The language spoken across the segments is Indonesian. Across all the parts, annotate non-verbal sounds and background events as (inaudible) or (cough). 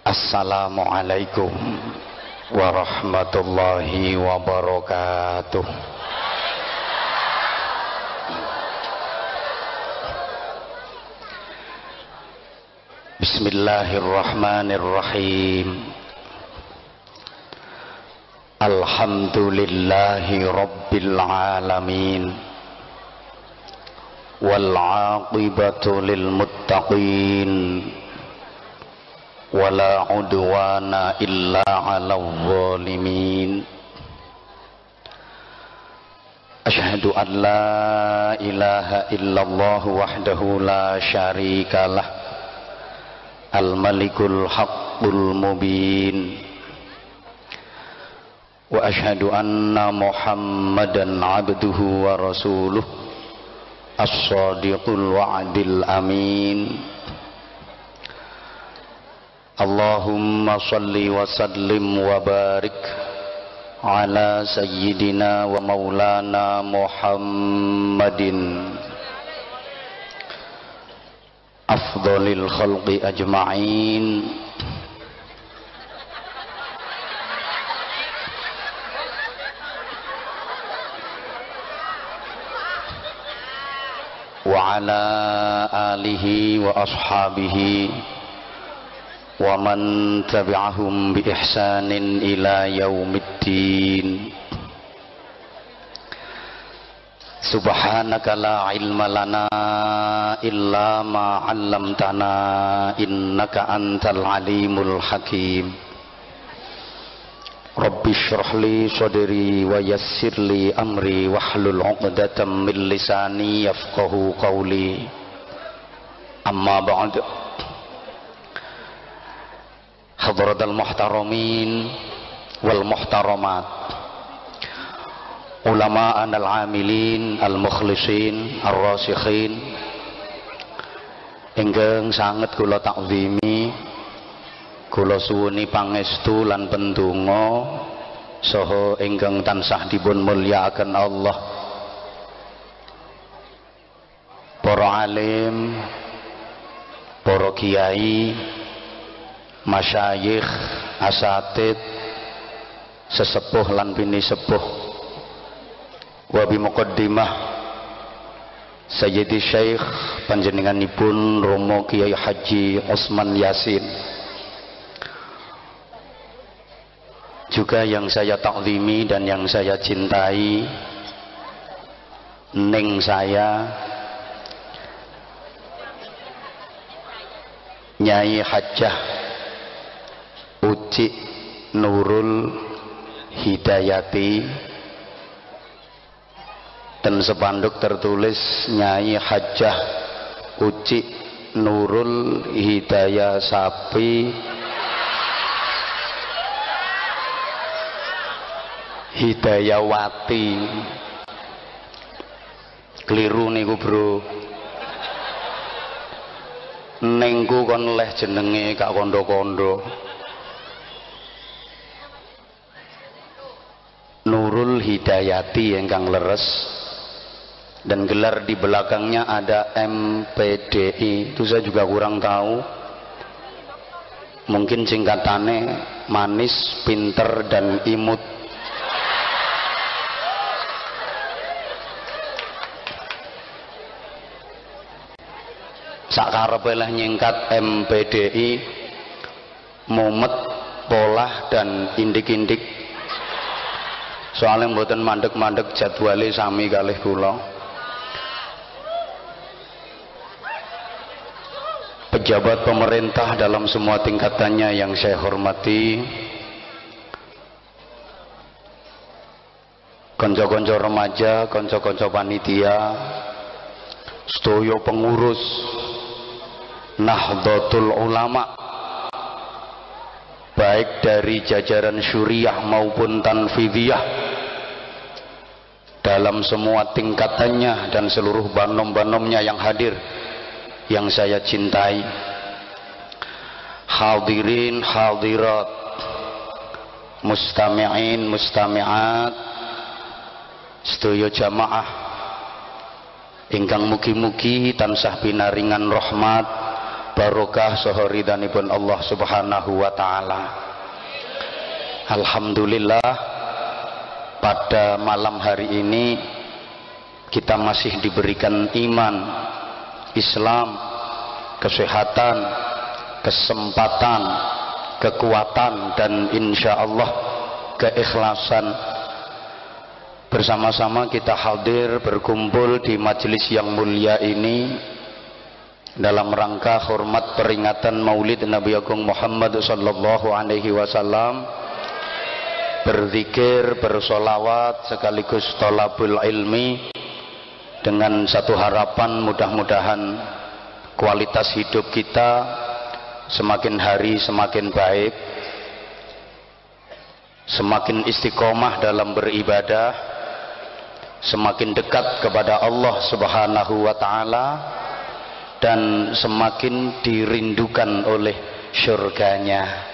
Assalamualaikum warahmatullahi wabarakatuh. Bismillahirrahmanirrahim. Alhamdulillahi Rabbil Alamin. Wal aqibatu lil muttaqin ولا عدوان إلا على الظالمين. أشهد أن لا إله إلا الله وحده لا شريك له الملك الحق المبين. وأشهد أن محمدا عبده ورسوله الصادق الوعد الأمين. اللهم صل وسلم وبارك على سيدنا ومولانا محمد. أفضل الخلق أجمعين. وعلى آله وأصحابه ومن تبعهم بإحسان إلى يوم الدين. سبحانك لا علم لنا إلا ما علمتنا إنك أنت العليم الحكيم. رب اشرح لي صدري ويسر لي أمري واحلل عقدة من لساني يفقه قولي. أما بعد. Hadratal muhtaramin wal muhtaramat ulama al amilin al mukhlisin ar rasikhin ingkang sanget kula takzimi kula suwuni pangestu lan pendonga saha ingkang tansah dipun mulyakaken Allah. Para alim para kiai masyayikh asatid sesepuh lan bini sepuh. Wa bi muqaddimah Sayyidi Syekh panjenenganipun Romo Kiai Haji Osman Yasin. Juga yang saya takzimi dan yang saya cintai Neng saya Nyai Hajjah Uci Nurul Hidayati dan sepanduk tertulis Nyai Hajah Uci Nurul Hidayah Sapi. Hidayawati. Keliru niku bro. Nengku kon leh jenenge kak kondo-kondo Nurul Hidayati ingkang leres. Dan gelar di belakangnya ada MPDI itu saya juga kurang tahu. Mungkin singkatannya manis, pinter dan imut. Sakarepe lah nyingkat MPDI mumet polah dan indik-indik soalnya mboten mandek-mandek jadwale sami kalih kula. Pejabat pemerintah dalam semua tingkatannya yang saya hormati. Konco-konco remaja, konco-konco panitia. Stoyo pengurus Nahdlatul Ulama baik dari jajaran syuriah maupun tanfidiyah dalam semua tingkatannya dan seluruh banom-banomnya yang hadir yang saya cintai. Hadirin hadirat mustami'in mustami'at sedaya jamaah ingkang mugi-mugi tansah binaringan rahmat barokah saha Allah Subhanahu wa taala. Alhamdulillah pada malam hari ini kita masih diberikan iman, Islam, kesehatan, kesempatan, kekuatan dan insya Allah keikhlasan bersama-sama kita hadir berkumpul di majelis yang mulia ini dalam rangka hormat peringatan Maulid Nabi Agung Muhammad sallallahu alaihi wasallam berzikir, bersolawat sekaligus tolabul ilmi dengan satu harapan mudah-mudahan kualitas hidup kita semakin hari semakin baik semakin istiqomah dalam beribadah semakin dekat kepada Allah subhanahu wa ta'ala dan semakin dirindukan oleh surganya.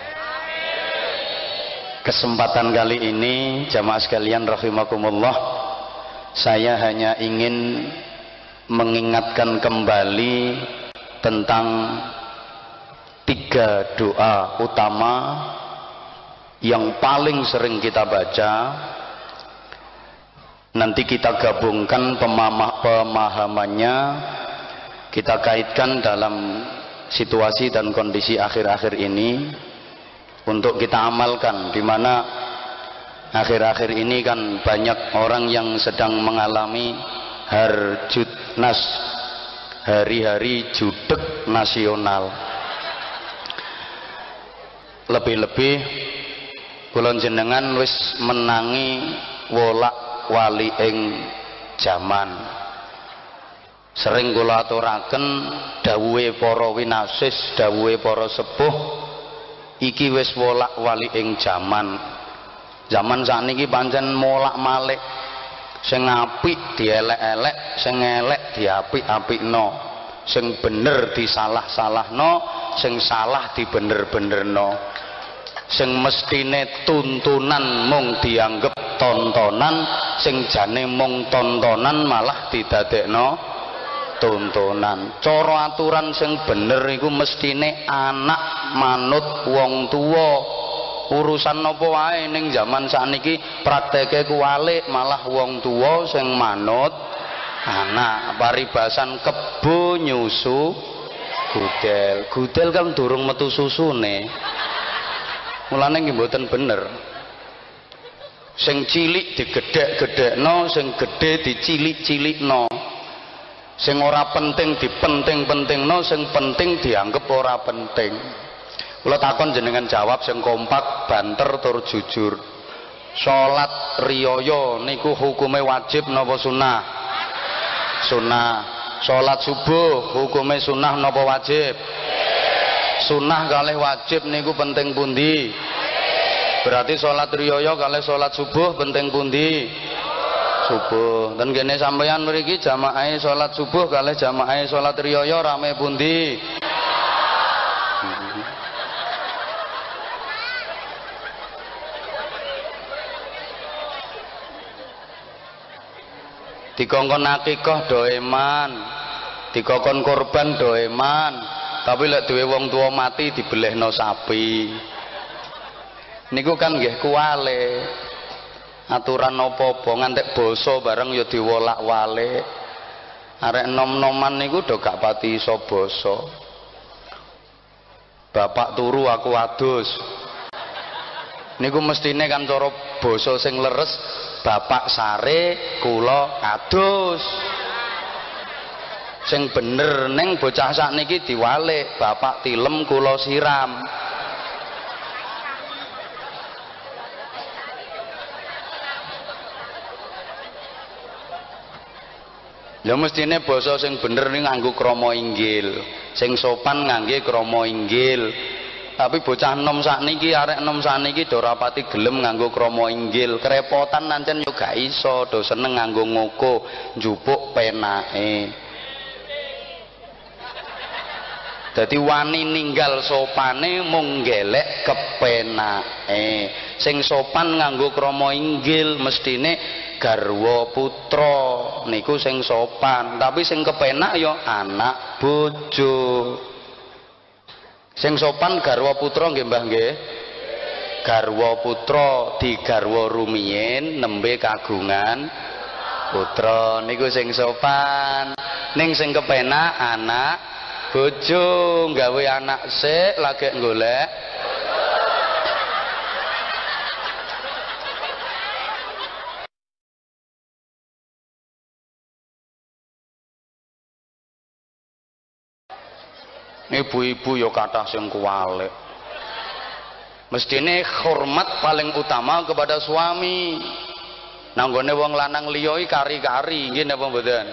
Kesempatan kali ini jamaah sekalian rahimakumullah saya hanya ingin mengingatkan kembali tentang tiga doa utama yang paling sering kita baca. Nanti kita gabungkan pemahamannya kita kaitkan dalam situasi dan kondisi akhir-akhir ini untuk kita amalkan di mana akhir-akhir ini kan banyak orang yang sedang mengalami harjut nas hari-hari judek nasional. Lebih-lebih kulon jenengan wis menangi wolak wali ing zaman sering kula aturaken dawuhe para winasis dawuhe para sepuh iki wis wolak wali ing jaman. Zaman sakniki pancen molak malik sing apik dielek-elek sing elek diapik-apikno sing bener disalah-salahno sing salah dibener-benerno sing mestine tuntunan mung dianggep tontonan sing jane mung tontonan malah didadekno tontonan cara aturan sing bener iku mestine anak manut wong tua urusan napa wae ning zaman sakniki? Prakteke kuwalik malah wong tua sing manut anak. Paribasan kebo nyusu gudel. Gudel kan durung metu susune. Mulane nggih mboten bener. Sing cilik digedhek-gedhekno sing gedhe dicilik-cilikno sing ora penting dipenting-pentingno sing penting dianggap ora penting. Kula takon jenengan jawab sing kompak banter tur jujur. Salat riyaya niku hukume wajib napa sunah sunah salat subuh hukume sunah napa wajib? Sunah kalih wajib niku penting pundi? Berarti salat riyaya kalih salat subuh penting pundi subuh. Dan kene sampeyan mriki jamaah salat subuh kalih jamaah salat riyaya rame pundi? Dikongkon akikah do eman dikongkon korban do eman tapi lek duwe wong tua mati dibelehno sapi. Niku kan nggih kuwale aturan apa-apa ngantek basa bareng ya diwolak-walik arek nom-noman niku do gak pati iso basa. Bapak turu aku adus. Niku mestine kan cara basa sing leres bapak sare kula adus. Sing bener neng bocah sakniki diwalik bapak tilem kula siram Ya mestine basa sing bener ning nganggo krama inggil, sing sopan ngangge krama inggil. Tapi bocah nom sakniki arek nom sakniki do ora pati gelem nganggo krama inggil. Kerepotan nancen yo gak iso, do seneng nganggo ngoko, njupuk penake. Dadi wani ninggal sopane mung gelek kepenake. Sing sopan nganggo krama inggil mestine garwa putra niku sing sopan tapi sing kepenak ya anak bojo. Sing sopan garwa putra nggih Mbah nggih? Garwa putra di garwa rumiyin nembe kagungan putra niku sing sopan. Ning sing kepenak anak bojo gawe anak sik lagi golek ibu-ibu yo kata sing kuwalik. Mestine hormat paling utama kepada suami. Nanggone wong lanang liya kari-kari nggih napa mboten?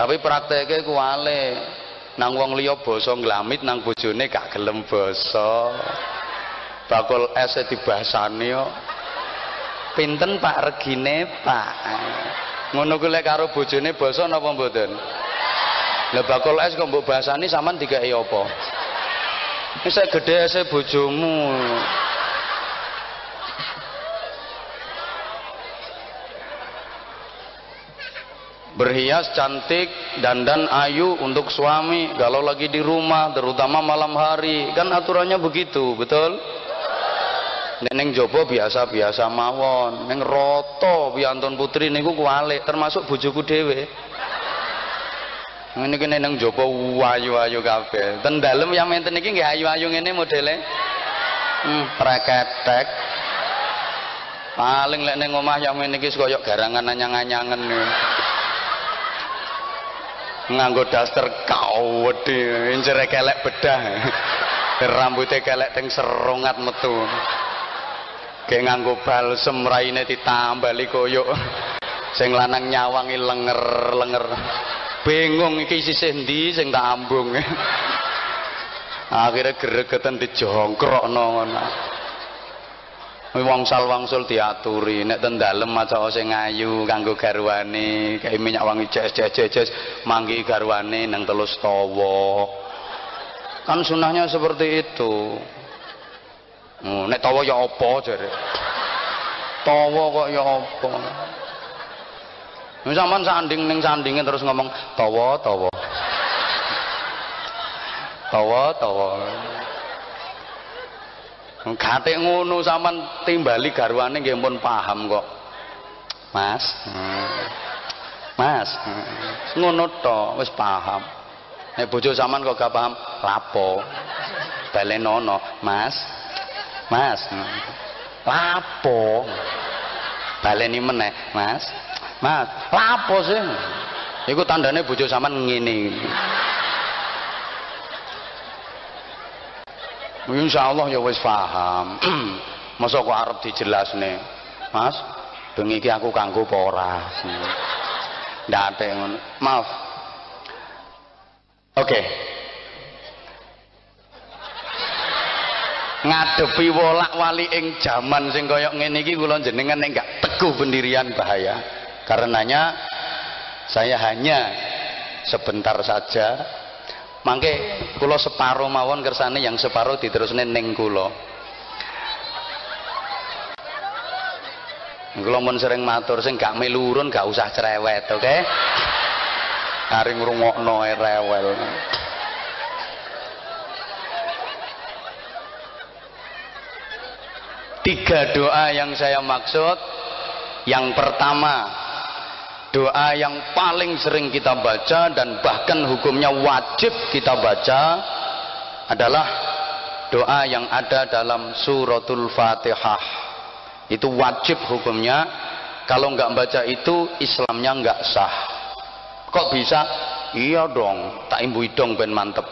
Tapi prakteke kuwalik. Nang wong liya basa nglamit nang bojone gak gelem basa. Bakul es dibasani kok pinten Pak regine Pak? Ngono kuwi karo bojone basa napa mboten lah bakul es kok mbok bahasani sampean dikai apa? Wis gede ese bojomu. berhias cantik dandan ayu untuk suami kalau lagi di rumah terutama malam hari kan aturannya begitu betul neneng jopo biasa-biasa mawon neng roto bianton putri niku kualik termasuk bojoku dewe ini kene nang jaba ayu-ayu kabeh. Ten dalem yang menten iki nggih ayu-ayu ngene modele. Hmm, preketek. Paling lek ning omah yang ngene iki koyo garangan anyang-anyangen nganggo daster kawedhe incere kelek bedah rambutnya kelek teng serungat metu kayak nganggo balsem raine ditambali koyo sing lanang nyawangi lenger-lenger bingung iki sisih ndi sing tak ambung. (laughs) Akhirnya gregeten dijongkrokno ngono. Wangsal-wangsul diaturi. Nek ten dalem maca sing ayu kanggo garwane kayak minyak wangi jes jes jes manggi garwane nang telus tawa kan sunahnya seperti itu. Oh, nek tawa ya apa jare tawa kok ya apa Sampeyan sanding ning sandinge terus ngomong tawa tawa. Tawa tawa. Gate ngono sampean timbali garwane nggih pun paham kok. Mas. Mas. Ngono to, wis paham. Nek bojo sampean kok gak paham, lapo? Balenono, Mas. Mas. Lapo? Baleni meneh, Mas. Mas, lapo sih? Iku tandane bojo sampean ngene. Insya Allah ya wis paham. (clears throat) Masa kok arep dijelasne. Mas, bengi iki aku kanggo apa ora? Ndak ngono. Maaf. Oke. Okay. ngadepi wolak wali ing jaman sing kaya ngene iki kula jenengan nek gak teguh pendirian bahaya karenanya saya hanya sebentar saja. Mangke kulo separuh mawon kersane yang separuh diterusne ning kulo kulo mun sering matur sing gak melurun gak usah cerewet oke? Okay? hari ngrungokno rewel. Tiga doa yang saya maksud. Yang pertama doa yang paling sering kita baca dan bahkan hukumnya wajib kita baca adalah doa yang ada dalam suratul fatihah. Itu wajib hukumnya. Kalau nggak baca itu Islamnya nggak sah. Kok bisa? Iya dong tak imbu dong ben mantep.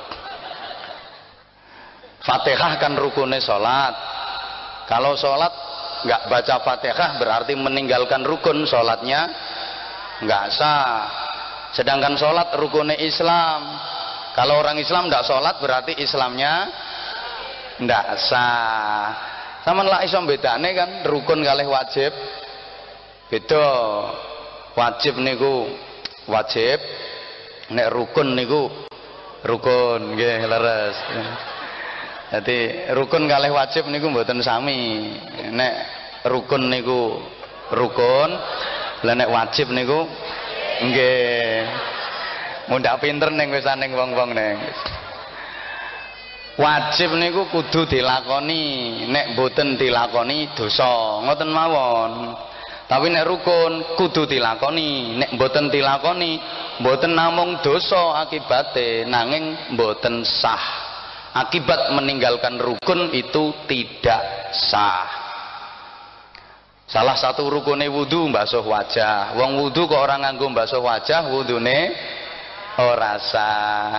Fatihah kan rukunnya sholat. Kalau sholat nggak baca fatihah berarti meninggalkan rukun sholatnya nggak sah. Sedangkan sholat rukunnya Islam. Kalau orang Islam tidak sholat berarti Islamnya tidak sah. Sama lah Islam bedane kan rukun kalih wajib. Beda. Wajib niku wajib. Nek rukun niku rukun nggih leres. Jadi rukun kalih wajib niku mboten sami. Nek rukun niku rukun lah nek wajib niku nggih. Mundak pinter ning wisan ning wong-wong ning. Wajib niku kudu dilakoni nek boten dilakoni dosa. Ngoten mawon. Tapi nek rukun kudu dilakoni. Nek boten dilakoni boten namung dosa akibate. Nanging boten sah. Akibat meninggalkan rukun itu tidak sah salah satu rukune wudhu mbasuh wajah. Wong wudhu kok orang nganggo mbasuh wajah wudune ora sah.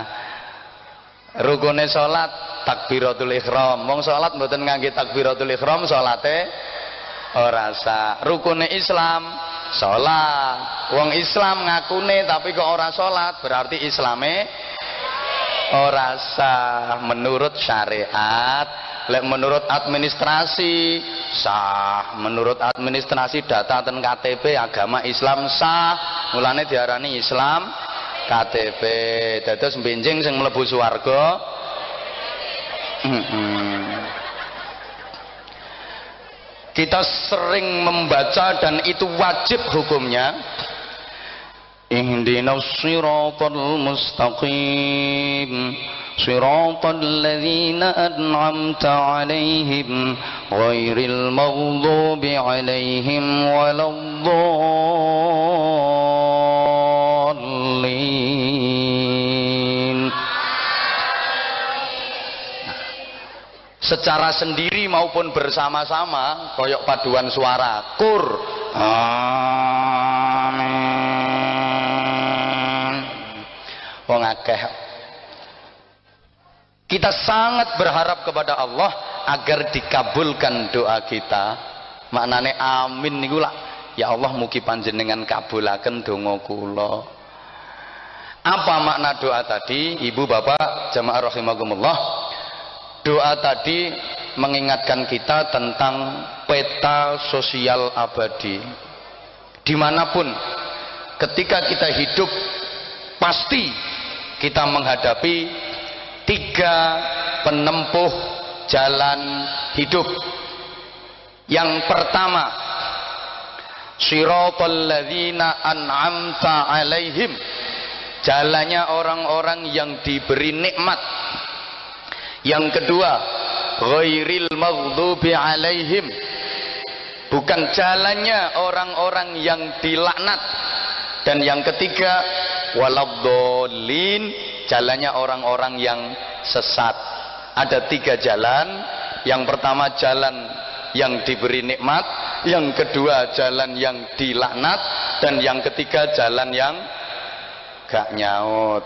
Rukune salat takbiratul ihram. Wong salat mboten ngangge takbiratul ihram salate ora sah. Rukune Islam salat. Wong Islam ngakune tapi kok ora salat berarti islame ora sah. Menurut syariat lek menurut administrasi sah. Menurut administrasi data ten KTP agama Islam sah. Mulane diarani Islam KTP dados benjing sing mlebu swarga. Kita sering membaca dan itu wajib hukumnya. Ihdinas siratal mustaqim صراط الذين أنعمت عليهم غير المغضوب عليهم ولا secara sendiri maupun bersama-sama koyok paduan suara kur amin wong akeh kita sangat berharap kepada Allah agar dikabulkan doa kita. Maknane amin niku lah. Ya Allah mugi panjenengan kabulaken donga kula. Apa makna doa tadi? Ibu bapak jamaah rahimakumullah. Doa tadi mengingatkan kita tentang peta sosial abadi. Di mana pun ketika kita hidup pasti kita menghadapi tiga penempuh jalan hidup yang pertama siratal ladzina an'amta alaihim jalannya orang-orang yang diberi nikmat yang kedua, ghairil maghdubi alaihim. Bukan jalannya orang-orang yang dilaknat. Dan yang ketiga, waladhdallin, jalannya orang-orang yang sesat. Ada tiga jalan. Yang pertama jalan yang diberi nikmat, yang kedua jalan yang dilaknat, dan yang ketiga jalan yang gak nyaut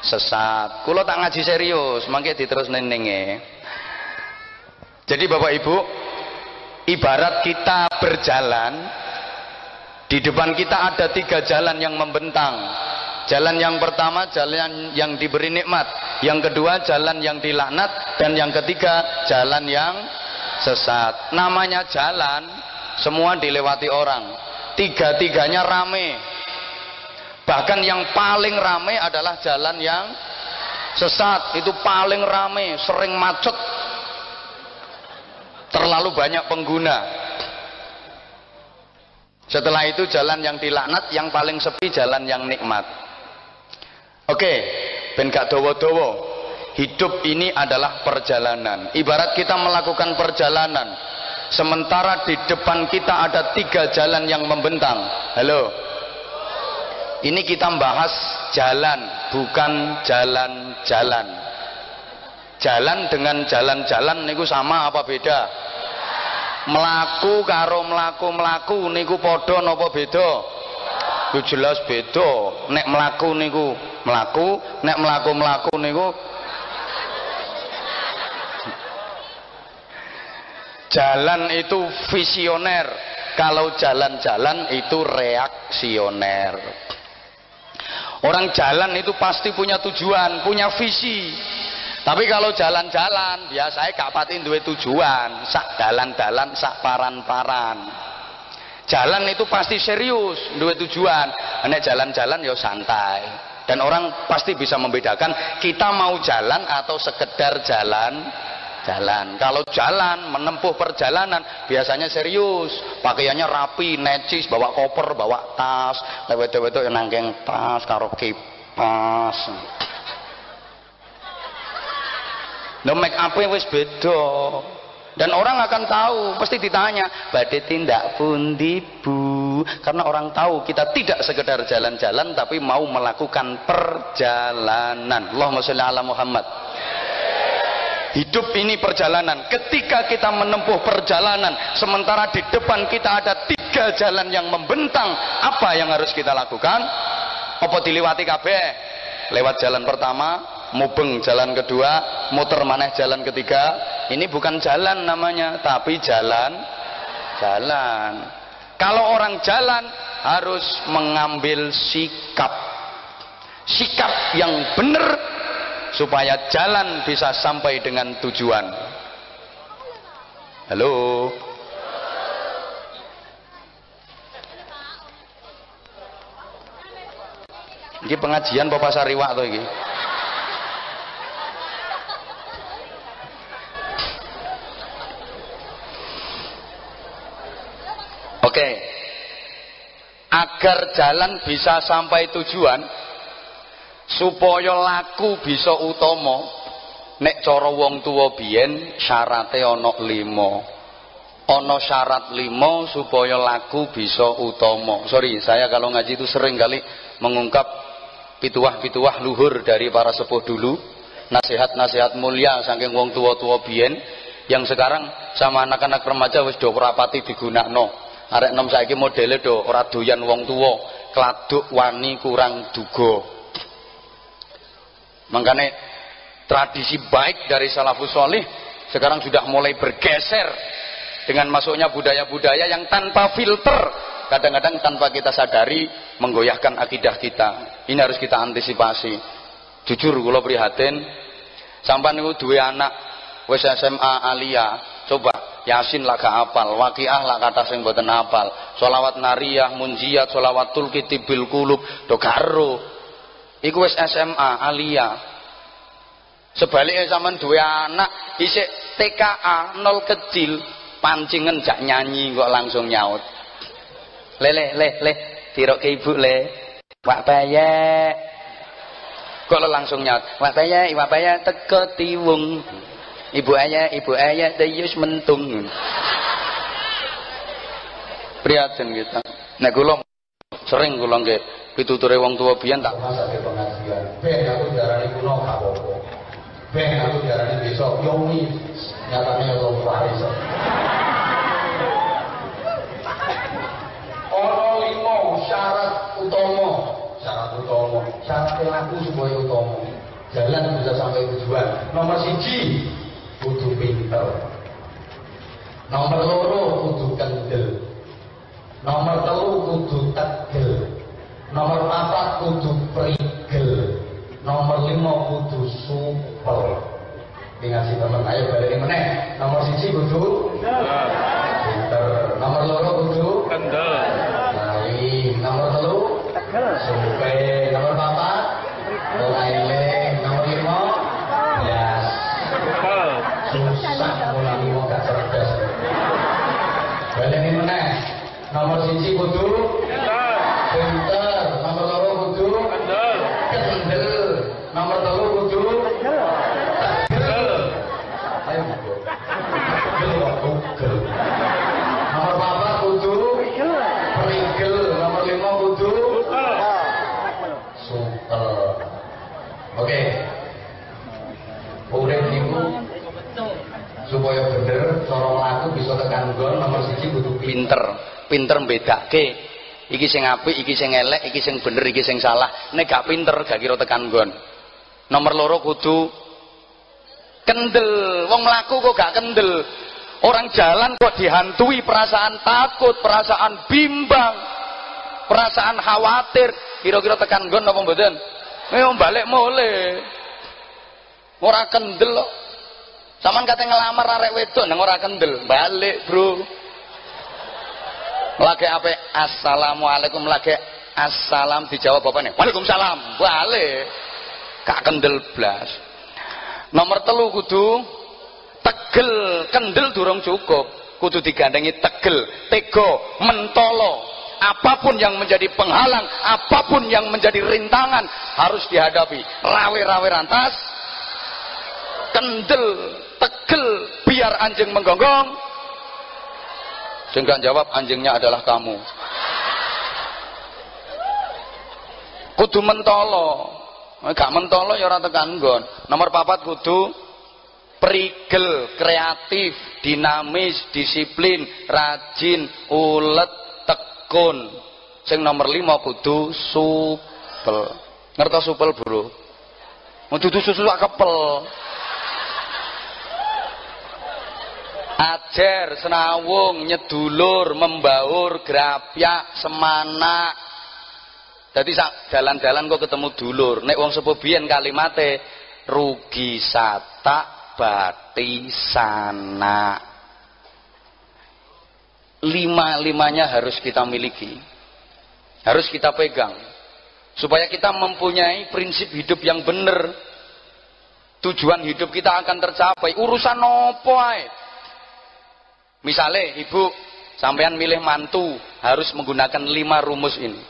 sesat kulo tak ngaji serius mangke diterus nenenge jadi bapak ibu ibarat kita berjalan di depan kita ada tiga jalan yang membentang. Jalan yang pertama jalan yang diberi nikmat. Yang kedua jalan yang dilaknat. Dan yang ketiga jalan yang sesat. Namanya jalan semua dilewati orang. Tiga-tiganya rame. Bahkan yang paling ramai adalah jalan yang sesat. Itu paling ramai sering macet. Terlalu banyak pengguna setelah itu jalan yang dilaknat yang paling sepi jalan yang nikmat. Oke ben gak dowo-dowo hidup ini adalah perjalanan. Ibarat kita melakukan perjalanan sementara di depan kita ada tiga jalan yang membentang. Halo? Ini kita bahas jalan bukan jalan-jalan. Jalan dengan jalan-jalan niku sama apa beda melaku karo melaku melaku niku podo nopo beda? Yo jelas beda. Nek melaku niku melaku nek melaku melaku niku jalan itu visioner. Kalau jalan-jalan itu reaksioner. Orang jalan itu pasti punya tujuan, punya visi. Tapi kalau jalan-jalan, biasanya gak pati duwe tujuan, sak dalan-dalan, sak paran-paran. Jalan itu pasti serius, duwe tujuan. Nek jalan-jalan ya santai. Dan orang pasti bisa membedakan kita mau jalan atau sekedar jalan jalan. Kalau jalan menempuh perjalanan biasanya serius, pakaiannya rapi, necis, bawa koper, bawa tas, lewat-lewat itu nangkeng tas, karo kipas. No make up wis beda. Dan orang akan tahu pasti ditanya badai tindak pundi bu? Karena orang tahu kita tidak sekedar jalan-jalan tapi mau melakukan perjalanan. Allahumma sholli ala Muhammad. Hidup ini perjalanan. Ketika kita menempuh perjalanan sementara di depan kita ada tiga jalan yang membentang apa yang harus kita lakukan? Apa diliwati kabeh? Lewat jalan pertama mubeng jalan kedua muter maneh jalan ketiga. Ini bukan jalan namanya tapi jalan jalan. Kalau orang jalan harus mengambil sikap. Sikap yang benar supaya jalan bisa sampai dengan tujuan. Halo? Ini pengajian Bapak Sariwak tuh ini Agar jalan bisa sampai tujuan supaya laku bisa utama nek cara wong tuwa biyen syarate ana 5. Ana syarat 5 supaya laku bisa utama. Sorry, saya kalau ngaji itu sering kali mengungkap pituah-pituah luhur dari para sepuh dulu, nasihat-nasihat mulia saking wong tua-tua biyen yang sekarang sama anak-anak remaja wis do rapati digunakno arek nom saiki modele do ora doyan wong tuwa. Kladuk wani kurang duga. Makanya tradisi baik dari salafus sekarang sudah mulai bergeser dengan masuknya budaya-budaya yang tanpa filter kadang-kadang tanpa kita sadari menggoyahkan akidah kita. Ini harus kita antisipasi. Jujur kalau prihatin. Sampai niku dua anak wes SMA alia. Coba Yasin lah gak apal, Waqiah lah kata sing mboten apal, Sholawat nariyah, munjiat, sholawat tulki bil kulub, do karo. Iku wis SMA, alia. Sebaliknya zaman dua anak isik TKA nol kecil, pancingan jak nyanyi kok langsung nyaut. Le le le le, tirok ke ibu le. Wak payek. Kok langsung nyaut. Wak payek, wak payek teko tiwung ibu ayah ibu ayah dayus mentung. Prihatin kita. Nah kula sering kula nggih pituture wong tua biyen tak masak pengajian. Ben aku darani kuno gak apa-apa. Ben aku darani besok. Yomi nyatane yo waris ono limo syarat utama. Syarat utama. Syarat laku supaya utama. Jalan bisa sampai tujuan. Nomor siji kudu pinter. Nomor loro kudu kendel. Nomor telu kudu tegel. Nomor empat kudu prigel. Nomor lima kudu supel. Dengan si teman ayo balik meneh. Nomor siji kudu pinter. Nomor loro kudu kendel. lain. Nomor telu tegel. supel. Nomor empat ora nomor lima ngulangi wong gak cerdas. Baleni meneh. Nomor siji kudu pinter nomor loro kudu kendel. Nomor telu kudu tegel ayo tegel kok nomor papat kudu perigel nomor lima kudu supel oke urip niku supaya bener cara mlaku bisa tekan gon nomor siji pinter pinter mbedake. Iki sing apik iki sing elek iki sing bener iki sing salah. Nek gak pinter gak kira tekan gon nomor loro kudu kendel. Wong mlaku kok gak kendel. Orang jalan kok dihantui perasaan takut perasaan bimbang perasaan khawatir. Kira-kira tekan gon apa mboten? Eh balik mulai ora kendel kok. Saman kate ngelamar arek wedok nang ora kendel, balik, Bro. Lagi apa? Assalamualaikum lagi assalam dijawab bapaknya. Waalaikumsalam. Balik. Kak kendel blas. Nomor telu kudu tegel, kendel durung cukup. Kudu digandengi tegel, tego, mentolo. Apa pun yang menjadi penghalang, apa pun yang menjadi rintangan harus dihadapi. Rawe-rawe rantas, kendel tegel biar anjing menggonggong sehingga jawab anjingnya adalah kamu. Kudu mentolo. Gak mentolo ya ora tekan nggon. Nomor papat kudu prigel kreatif dinamis disiplin rajin ulet tekun. Sing nomor lima kudu supel. Ngerti supel bro? Dudu susu kepel ajar senawung nyedulur membaur grapyak semana jadi jalan-jalan kok ketemu dulur. Nek wong sepuh biyen kalimate rugi sata bati sana. Lima-limanya harus kita miliki. Harus kita pegang. Supaya kita mempunyai prinsip hidup yang benar. Tujuan hidup kita akan tercapai. Urusan nopo ae. Misalnya ibu sampean milih mantu harus menggunakan lima rumus ini.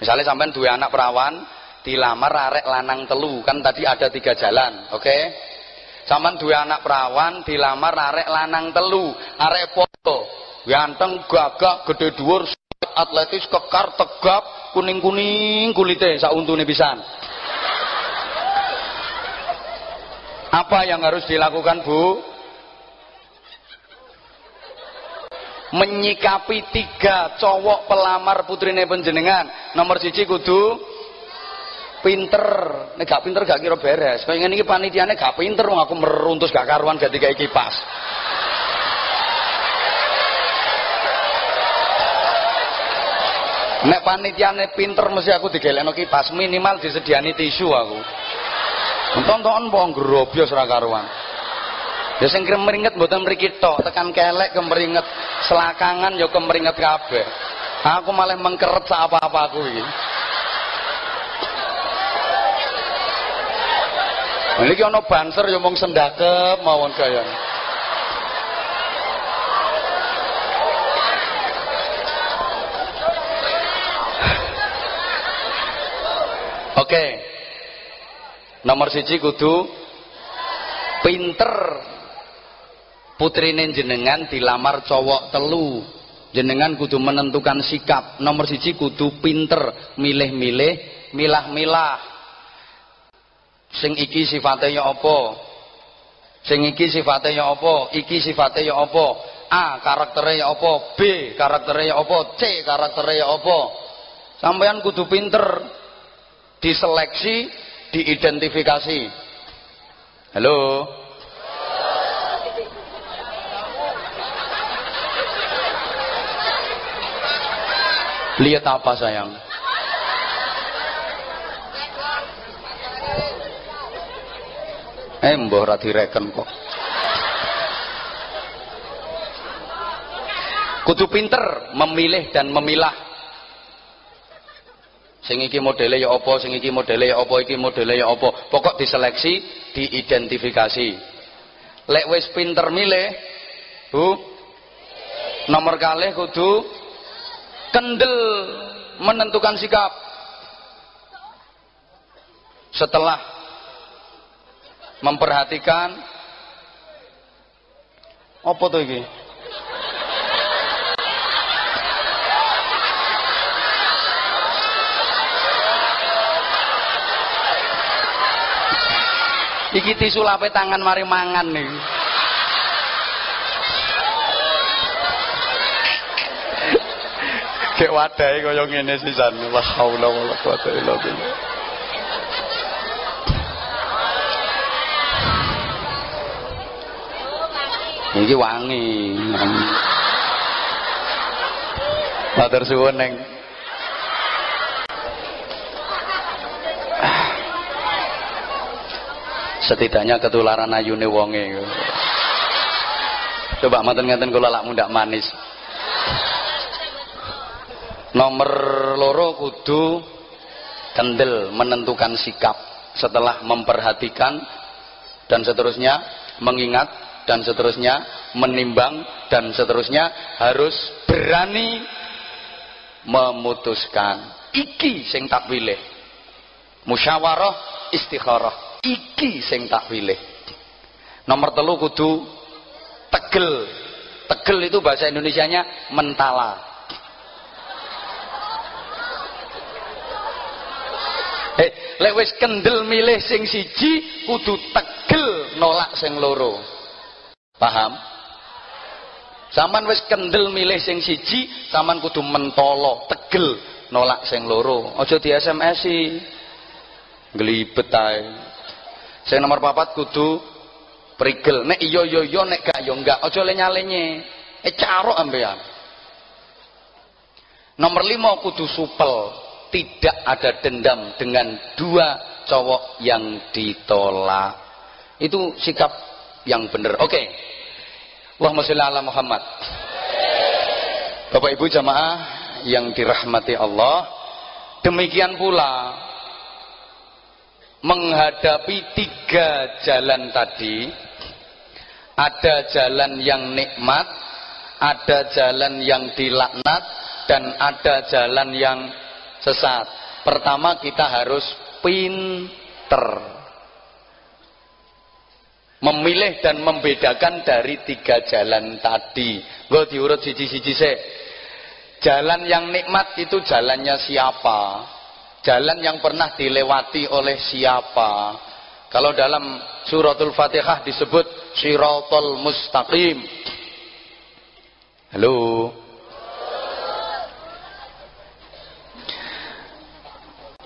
Misalnya sampean dua anak perawan dilamar arek lanang telu, kan tadi ada tiga jalan, oke? Okay? Sampean dua anak perawan dilamar arek lanang telu, arek foto, ganteng, gagak, gede dhuwur, atletis, kekar, tegap, kuning-kuning kulite sak untune pisan. Apa yang harus dilakukan, Bu? Menyikapi tiga cowok pelamar putrine penjenengan nomor siji kudu pinter. Nek gak pinter gak kira beres. Kaya ngene iki panitiane gak pinter wong aku meruntus gak karuan gak dikai kipas. Nek panitiane pinter mesti aku digelekno kipas. Minimal disediani tisu aku. Tonton wong grobyos ora karuan Ya sing kemeringet mboten mriki tok, tekan kelek kemeringet, selakangan ya kemeringet kabeh. Aku malah mengkeret sak apa-apa aku iki. Iki ana banser ya mung sendakep mawon kaya. Oke. Nomor siji kudu pinter putrine jenengan dilamar cowok telu. Jenengan kudu menentukan sikap. Nomor siji kudu pinter milih-milih milah-milah. Sing iki sifatnya ya apa? Sing iki sifatnya ya apa? Iki sifatnya ya apa? A karakternya ya apa? B karakternya ya apa? C karakternya ya apa? Sampean kudu pinter. Diseleksi diidentifikasi. Halo Lihat apa sayang? Eh mbah ora direken kok. Kudu pinter memilih dan memilah. Sing iki modele ya apa, sing iki modele ya apa, iki modele ya apa. Pokok diseleksi, diidentifikasi. Lek wis pinter milih, Bu, nomor kalih kudu kendel menentukan sikap. Setelah memperhatikan apa tuh ini iki tisu lape tangan mari mangan nih Cek wadai kaya ngene sisan. La haula wala quwata illa billah. Iki wangi. Matur suwun neng. Setidaknya ketularan ayune wonge. Coba maten ngeten kula lak mundak manis nomor loro kudu kendel menentukan sikap setelah memperhatikan dan seterusnya mengingat dan seterusnya menimbang dan seterusnya harus berani memutuskan iki sing tak pilih musyawarah istikharah iki sing tak pilih Nomor telu kudu tegel. Tegel itu bahasa Indonesianya mentala. Eh, lek wis kendel milih sing siji kudu tegel nolak sing loro. Paham? Saman wis kendel milih sing siji, saman kudu mentolo, tegel nolak sing loro. Aja di SMS-i. Glibet ae. Sing nomor papat kudu prigel. Nek iya iya iya nek gak yo ya enggak. Aja lenye-lenye. Eh carok ambean. Nomor lima kudu supel. Tidak ada dendam dengan dua cowok yang ditolak. Itu sikap yang benar. Oke. Okay. Allahumma ala Muhammad. Bapak Ibu jamaah yang dirahmati Allah, demikian pula menghadapi tiga jalan tadi, ada jalan yang nikmat, ada jalan yang dilaknat, dan ada jalan yang sesat. Pertama kita harus pinter memilih dan membedakan dari tiga jalan tadi. Gue diurut siji-siji se. Jalan yang nikmat itu jalannya siapa? Jalan yang pernah dilewati oleh siapa? Kalau dalam suratul Fatihah disebut Siratul Mustaqim. Halo.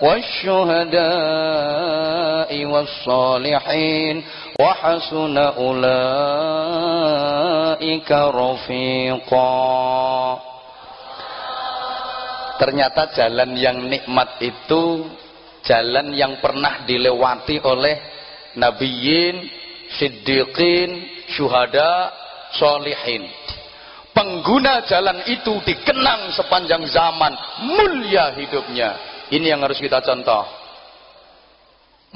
والشهداء والصالحين وحسن أولئك رفيقا Ternyata jalan yang nikmat itu jalan yang pernah dilewati oleh nabiyin, siddiqin, syuhada, solihin. Pengguna jalan itu dikenang sepanjang zaman, mulia hidupnya. Ini yang harus kita contoh.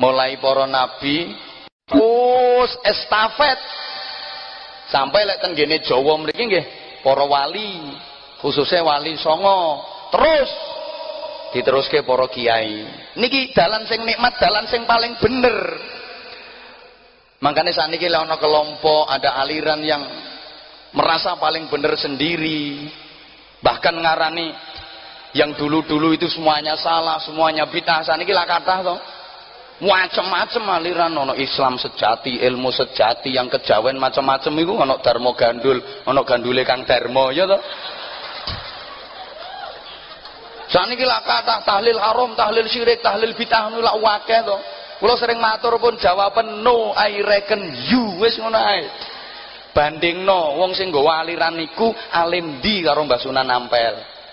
Mulai para nabi, terus estafet. Sampai lek tenggene Jawa mriki nggih para wali khususnya wali songo terus diteruske para kiai. Niki dalan sing nikmat dalan sing paling bener. Makanya saat ini ana kelompok ada aliran yang merasa paling bener sendiri. Bahkan ngarani yang dulu-dulu itu semuanya salah semuanya bid'ah saat ini lah kata toh macam-macam aliran ono Islam sejati ilmu sejati yang kejawen macam-macam itu ono Darmo Gandul ono Gandule Kang Darmo ya toh Saniki lak kata tahlil haram, tahlil syirik, tahlil bid'ah niku lak wakeh to. Sering matur pun jawaban no I reckon you wis ngono ae. Bandingno wong sing nggawa aliran niku alim di karo Mbah Sunan.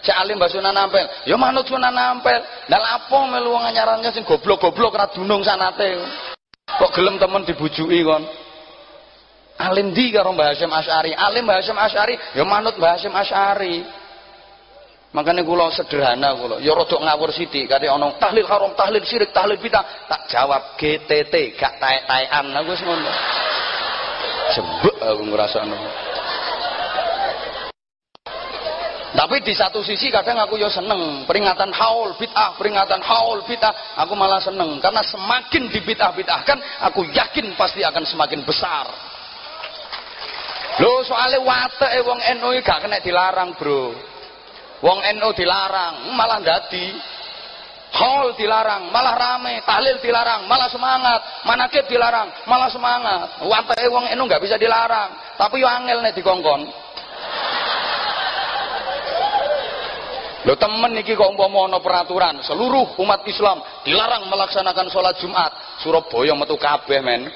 Cek alim Mbah Sunan Ampel, ya manut Sunan Ampel. Lah lapo melu wong sing goblok-goblok ra dunung sanate. Kok gelem temen dibujuki kon. Alim di karo Mbah Hasyim Asy'ari. Alim Mbah Hasyim Asy'ari, ya manut Mbah Hasyim Asy'ari. Makanya kula sederhana kula, ya rada ngawur sithik kate ana tahlil haram, tahlil syirik, tahlil bidah, tak jawab GTT, gak taek-taekan aku wis ngono. Jembek aku ngrasakno. Tapi di satu sisi kadang aku ya seneng peringatan haul bid'ah, peringatan haul bid'ah, aku malah seneng karena semakin dibid'ah-bid'ahkan, aku yakin pasti akan semakin besar. Loh soalnya wateke wong NU gak kena dilarang, Bro. Wong NU dilarang, malah dadi. Hall dilarang, malah rame. Tahlil dilarang, malah semangat. Manakib dilarang, malah semangat. Wateke wong NU nggak bisa dilarang, tapi yo angel nek dikongkon. Lo temen niki kok umpama ana peraturan seluruh umat Islam dilarang melaksanakan sholat Jumat. Surabaya metu kabeh men.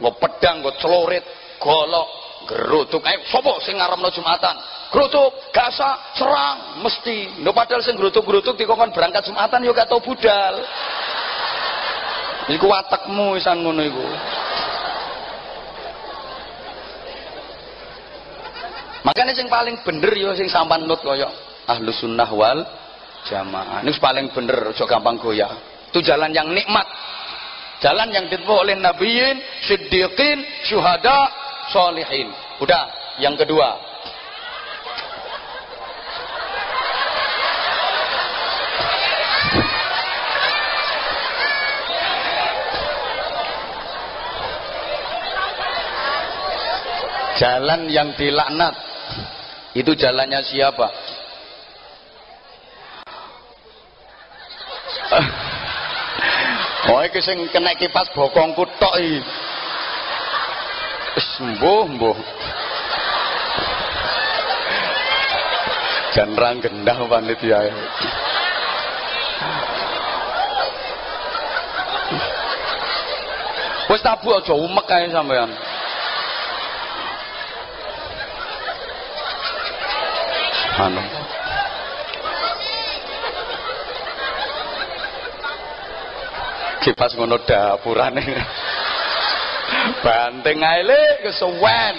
Nggo pedang, nggo celurit, golok, gerutuk. Ayo sapa sing ngaramno Jumatan? Grutuk, gasa, serang, mesti. Lho padahal sing grutuk-grutuk dikongkon berangkat Jumatan yo gak tau budal. Iku watekmu isan ngono iku. makanya yang paling bener yo sing sampan nut koyo ahlu sunnah wal jamaah. Ini paling bener ojo gampang goyah. Itu jalan yang nikmat. Jalan yang ditempuh oleh nabiyin siddiqin syuhada solihin udah yang kedua. Jalan yang dilaknat. Itu jalannya siapa Oh iki sing kena kipas bokongku tok iki. Wis mbuh mbuh. Jan rang gendah panitia. Wis tabu aja umek kae sampean. anu kipas ngono dapurane banteng ae le kesuwen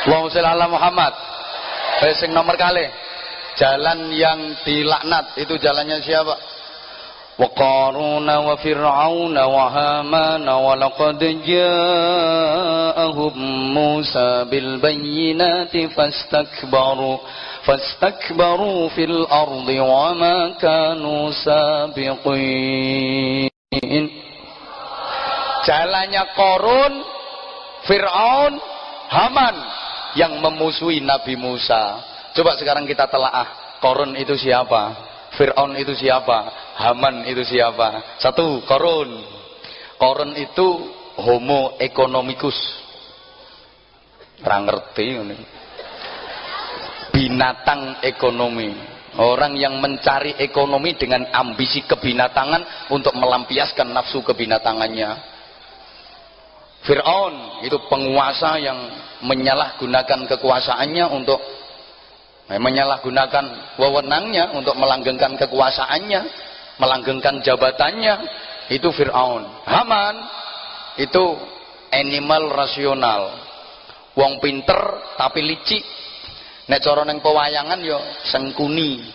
Allahumma sholli ala Muhammad eh, sing nomor kali jalan yang dilaknat itu jalannya siapa وقارون وفرعون وهامان ولقد جاءهم موسى بالبينات فاستكبروا فاستكبروا في الأرض وما كانوا سابقين jalannya Korun Fir'aun Haman yang memusuhi Nabi Musa coba sekarang kita telaah Korun itu siapa Fir'aun itu siapa Haman itu siapa? Satu, Korun. Korun itu homo economicus. Orang ngerti ini. Binatang ekonomi. Orang yang mencari ekonomi dengan ambisi kebinatangan untuk melampiaskan nafsu kebinatangannya. Fir'aun itu penguasa yang menyalahgunakan kekuasaannya untuk menyalahgunakan wewenangnya untuk melanggengkan kekuasaannya melanggengkan jabatannya itu Fir'aun Haman itu animal rasional wong pinter tapi licik nek cara ning pewayangan yo sengkuni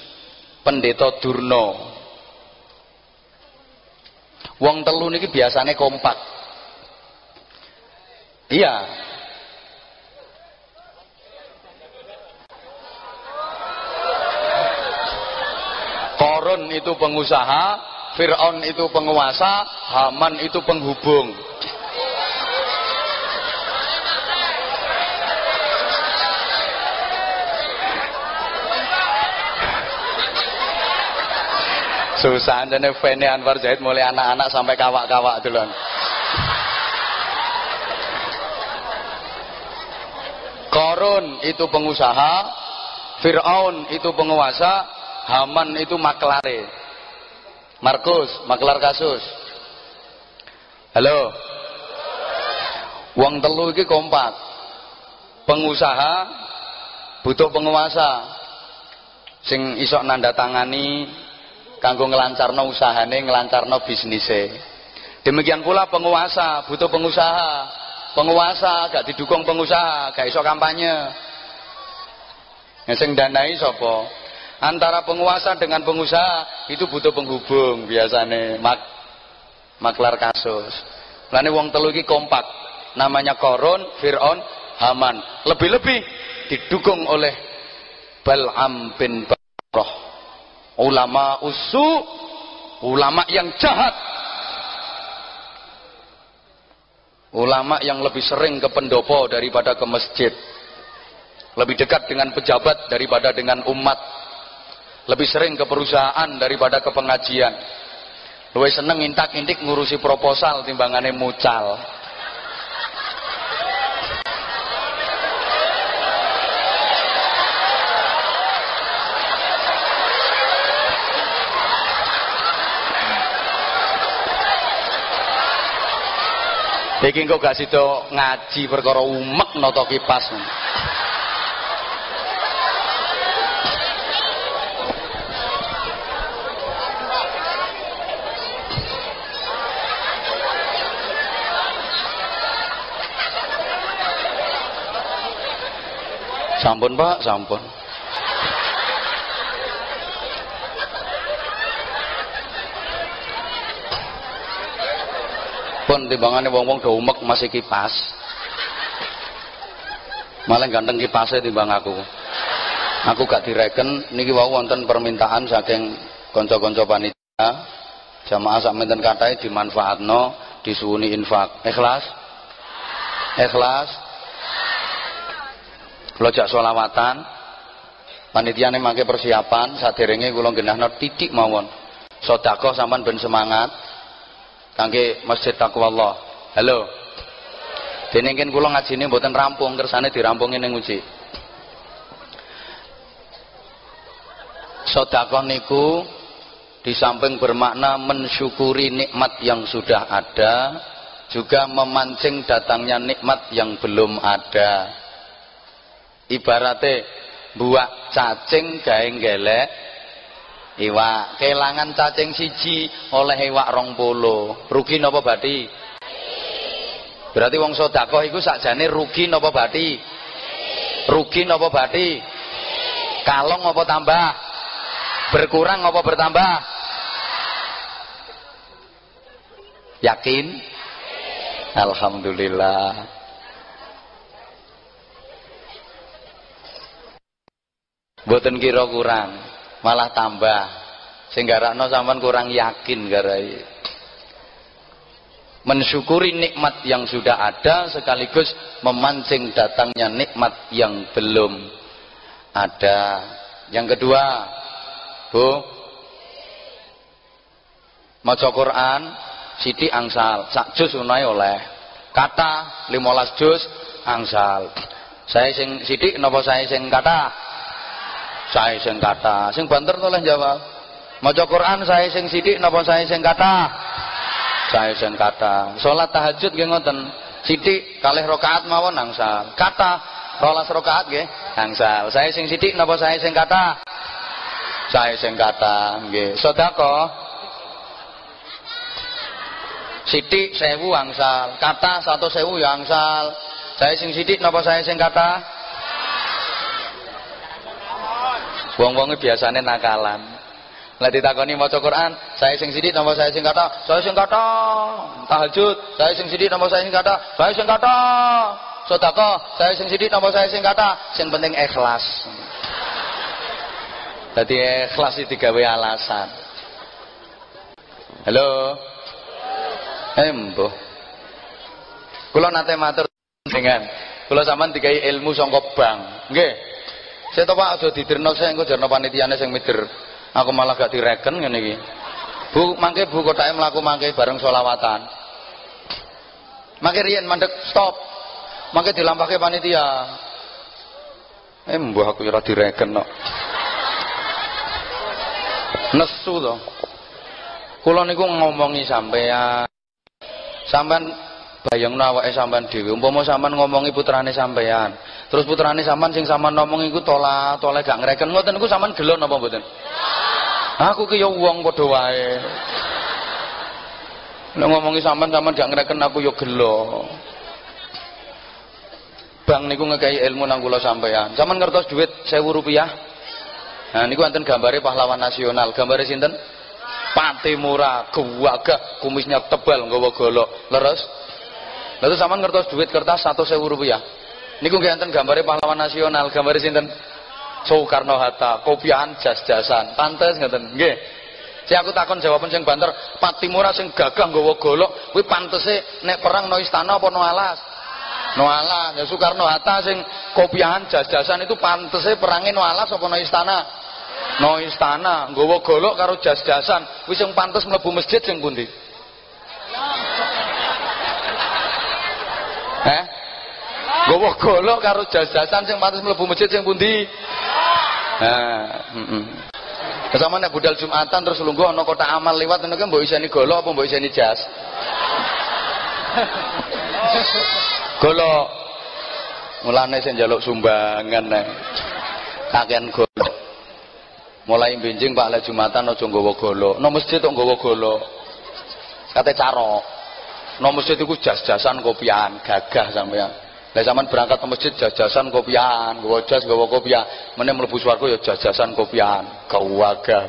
pendeta durno wong telu niki biasanya kompak. Iya. Korun itu pengusaha, Fir'aun itu penguasa, Haman itu penghubung. Susah nih Feni Anwar Zahid mulai anak-anak sampai kawak-kawak dulu. Korun itu pengusaha, Fir'aun itu penguasa, Haman itu maklare. Markus, maklar kasus. Halo. Uang telu iki kompak. Pengusaha butuh penguasa sing isok nanda tangani kanggo ngelancarno usahane, ngelancarno bisnise. Demikian pula penguasa butuh pengusaha. Penguasa gak didukung pengusaha, gak iso kampanye. Sing danai sapa? antara penguasa dengan pengusaha itu butuh penghubung biasanya mak maklar kasus Lalu wong telu iki kompak namanya Korun, Fir'aun, Haman lebih-lebih didukung oleh Bal'am bin Baroh ulama usu ulama yang jahat. Ulama yang lebih sering ke pendopo daripada ke masjid. Lebih dekat dengan pejabat daripada dengan umat. Lebih sering ke perusahaan daripada ke pengajian. Lebih seneng intak-intik ngurusi proposal timbangannya mucal Iki engko gak sida ngaji perkara umek nata kipas. Sampun Pak, sampun. Pun timbangane wong-wong do umek masih kipas. Malah ganteng kipasnya timbang aku. Aku gak direken niki wau wonten permintaan saking kanca-kanca panitia jamaah sak menten kathah dimanfaatno disuwuni infak. Ikhlas? Ikhlas? Kula jak selawatan panitia mangke persiapan saderenge kula genahno titik mawon. Sedekah sampean ben semangat kangge Masjid Taqwa Allah. Halo. Dene kan kula ngajine mboten rampung, kersane dirampungi ning uji. Sedekah niku di samping bermakna mensyukuri nikmat yang sudah ada, juga memancing datangnya nikmat yang belum ada. Ibaratnya buak cacing gawe gelek iwak kelangan cacing siji oleh iwak rong polo. Rugi nopo bati berarti wong sodako iku sakjane rugi nopo bati rugi nopo bati kalong apa tambah? Berkurang apa bertambah? Yakin? Alhamdulillah. Boten kira kurang malah tambah. Sehingga rakno sampean kurang yakin garai. Mensyukuri nikmat yang sudah ada sekaligus memancing datangnya nikmat yang belum ada. Yang kedua Bu maca Quran siti angsal. Sak unai oleh. Kata 15 juz angsal. Saya sing sidik napa saya sing kata saya sing kata. Sing banter toleh jawab maca Quran saya sing sidik napa saya sing kata? Saya sing kata. Salat tahajud nggih ngoten. Sidik kalih rakaat mawon angsal. Kata rolas rakaat nggih angsal. Saya sing sidik napa saya sing kata? Saya sing kata nggih. Sedekah? Sidik sewu angsal. Kata satu sewu ya angsal. Saya sing sidik napa saya sing kata Wong-wonge biasane nakalan. Lah ditakoni maca Quran, saya sing sithik napa saya sing kata? Saya sing kata. Tahajud, saya sing sithik napa saya sing kata? Saya sing kata. Sedekah, saya sing sithik napa saya sing kata? Sing penting ikhlas. Dadi ikhlas iki digawe alasan. Halo. Embo. Eh, kula nate matur dengan kula sampean dikai ilmu sangka bank. Nggih. Saya tahu Pak aja didirno saya engko jarno panitiane sing mider. Aku malah gak direken ngene iki. Bu, mangke Bu kotake mlaku mangke bareng solawatan. Mangke riyen mandek stop. Mangke dilampahke panitia. Eh mbah aku ora direken kok. Nesu to. Kula niku ngomongi sampean. Sampean bayangno awake sampean dhewe. Umpama sampean ngomongi putrane sampean. Terus putrane sampean sing sampean ngomong iku tola tole gak ngreken ngoten niku sampean gelo napa mboten? Aku ki ya wong padha wae. Nek ngomongi sampean sampean gak ngreken aku ya gelo. Bang niku ngekei ilmu nang kula sampean. Sampean ngertos duit 1000 rupiah? Nah niku wonten gambare pahlawan nasional. Gambare sinten? Pati murah, gagah, kumisnya tebal, nggawa golok. Leres? Lalu sampean ngertos duit kertas 100.000 rupiah? Niku nggih enten gambare pahlawan nasional gambare sinten? Soekarno Hatta kopiahan jas-jasan. Pantes ngoten nggih. Saya aku takon jawaban sing banter Patimura sing gagah nggawa golok kuwi pantese nek perang no istana apa no alas? No alas. Ya Soekarno Hatta sing kopiahan jas-jasan itu pantese perangnya no alas apa no istana? No istana. Nggawa golok karo jas-jasan. Kuwi sing pantes mlebu masjid sing pundi? Eh? Gowo golok karo jas-jasan sing pantes mlebu masjid sing pundi? Nah, heeh. Kesama nek budal Jumatan terus lungguh ana kotak amal liwat ngono mbok iseni golok apa mbok iseni jas? (laughs) golok. Mulane sing njaluk sumbangan nek. Kakean golok. Mulai benjing Pak lek Jumatan aja nggawa golok. No masjid kok nggawa golok. Kate carok. No masjid iku jas-jasan kopian, gagah sampean. Lah zaman berangkat ke masjid jajasan kopian, nggawa jas nggawa kopiah. Meneh mlebu swarga ya jajasan kopian, gawaga.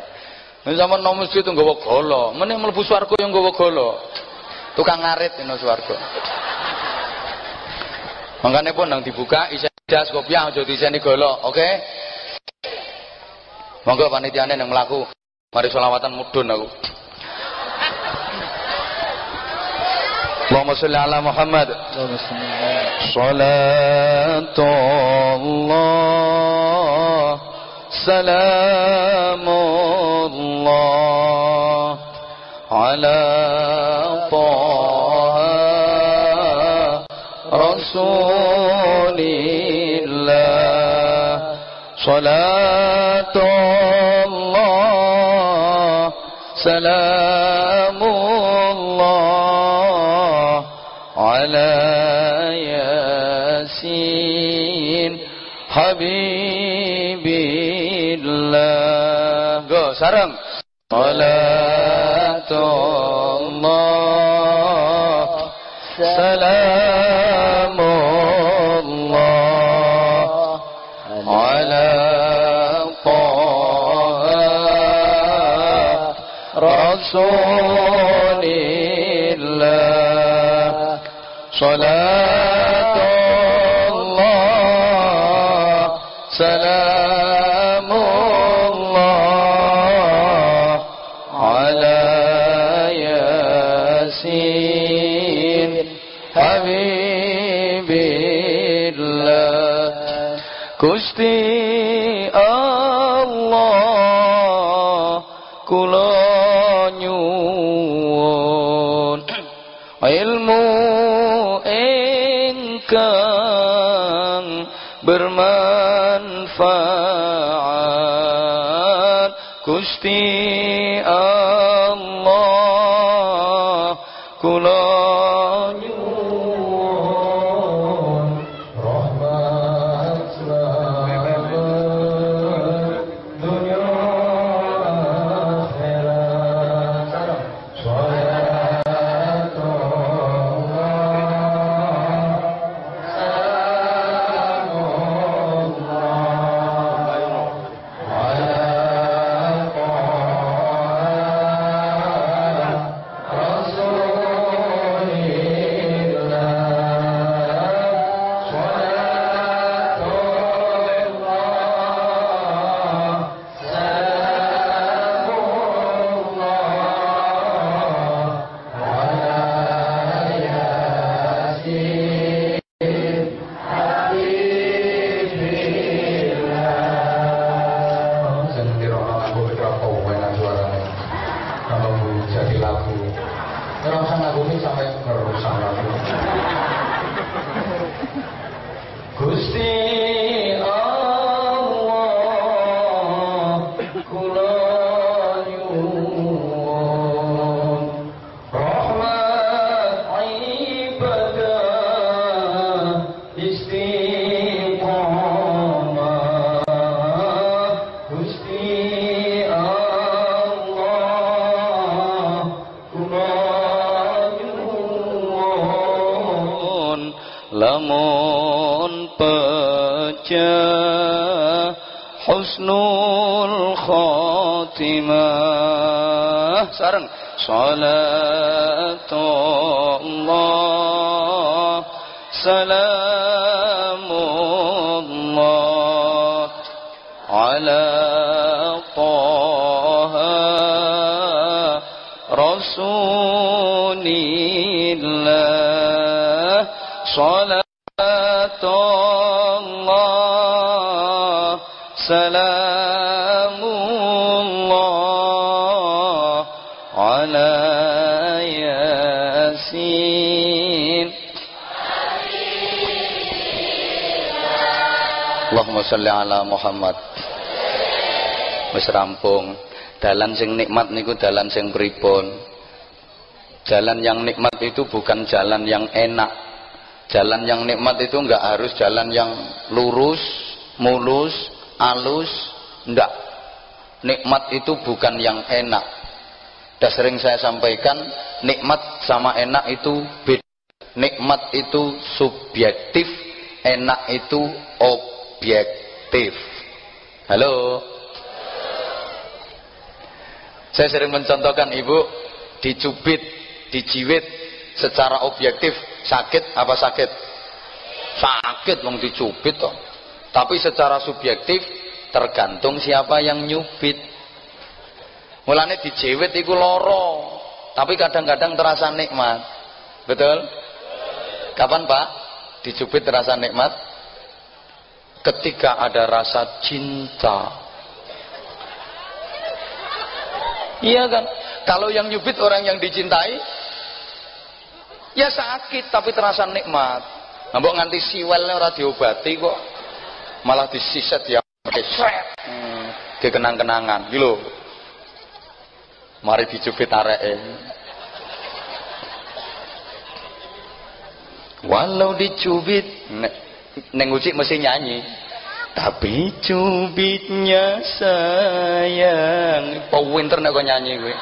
Nek zaman nang masjid nggawa golo, meneh mlebu swarga ya nggawa golo. Tukang ngarit nang swarga. Makanya pun nang dibuka isi jas kopiah aja diseni golo, oke? Okay? Monggo panitiane nang mlaku. Mari selawatan mudun aku. اللهم صل على محمد. صلاة الله سلام الله على طه رسول الله. صلاة الله سلام حبيب الله go sarang صلاة الله سلام الله على طه kula khatimah sareng salatullah Sholli ala Muhammad. Wis rampung. Dalan sing nikmat niku dalan sing pripun? Jalan yang nikmat itu bukan jalan yang enak. Jalan yang nikmat itu enggak harus jalan yang lurus mulus alus enggak nikmat itu bukan yang enak. Dan sering saya sampaikan nikmat sama enak itu beda. Nikmat itu subjektif enak itu objektif halo. Saya sering mencontohkan ibu dicubit dijiwit secara objektif sakit apa sakit? Sakit mau dicubit toh tapi secara subjektif tergantung siapa yang nyubit. Mulanya dijiwit itu loro tapi kadang-kadang terasa nikmat. Betul? Kapan pak? Dicubit terasa nikmat ketika ada rasa cinta. Iya kan? Kalau yang nyubit orang yang dicintai ya sakit tapi terasa nikmat. Mbok nganti siwelnya ora diobati kok. Malah disiset ya hmm, kenang-kenangan gitu mari dicubit areke. Walau dicubit neng ucik mesti nyanyi. Tapi cubitnya sayang. Oh winter nek kok nyanyi gue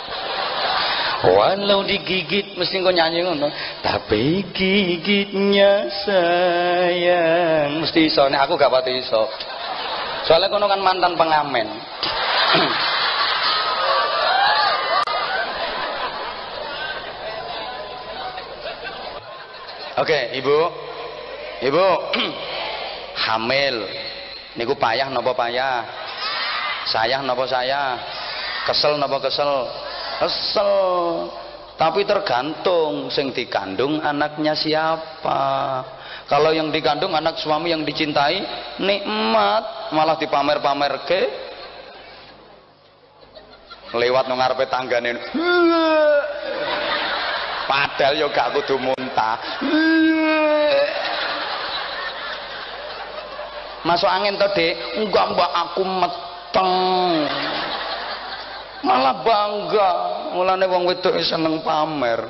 walau digigit mesti kok nyanyi ngono. Tapi gigitnya sayang. Mesti iso aku gak pati iso. Soalnya kono kan mantan pengamen. Oke, okay, Ibu. Ibu (clears throat) hamil. Niku payah napa payah? Sayang napa saya? Kesel napa kesel? Kesel. Tapi tergantung sing dikandung anaknya siapa. Kalau yang dikandung anak suami yang dicintai, nikmat, malah dipamer-pamer ke lewat ngarepe tanggane. Padahal yo gak kudu muntah. Masuk angin to, Dik. Enggak, Mbak, aku meteng. Malah bangga. Mulane wong wedok seneng pamer.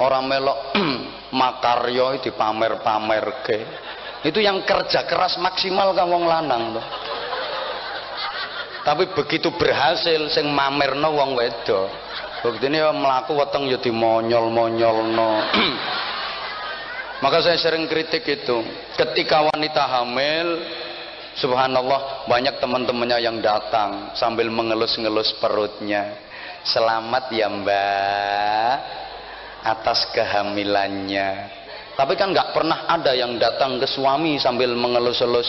Orang melok (clears throat) makaryo dipamer-pamerke. Itu yang kerja keras maksimal kan wong lanang tuh. Tapi begitu berhasil sing mamerno wong wedok ini ya melaku weteng ya dimonyol-monyolno. (clears throat) Maka saya sering kritik itu. Ketika wanita hamil, subhanallah banyak teman-temannya yang datang sambil mengelus-ngelus perutnya. Selamat ya mbak atas kehamilannya. Tapi kan nggak pernah ada yang datang ke suami sambil mengelus-elus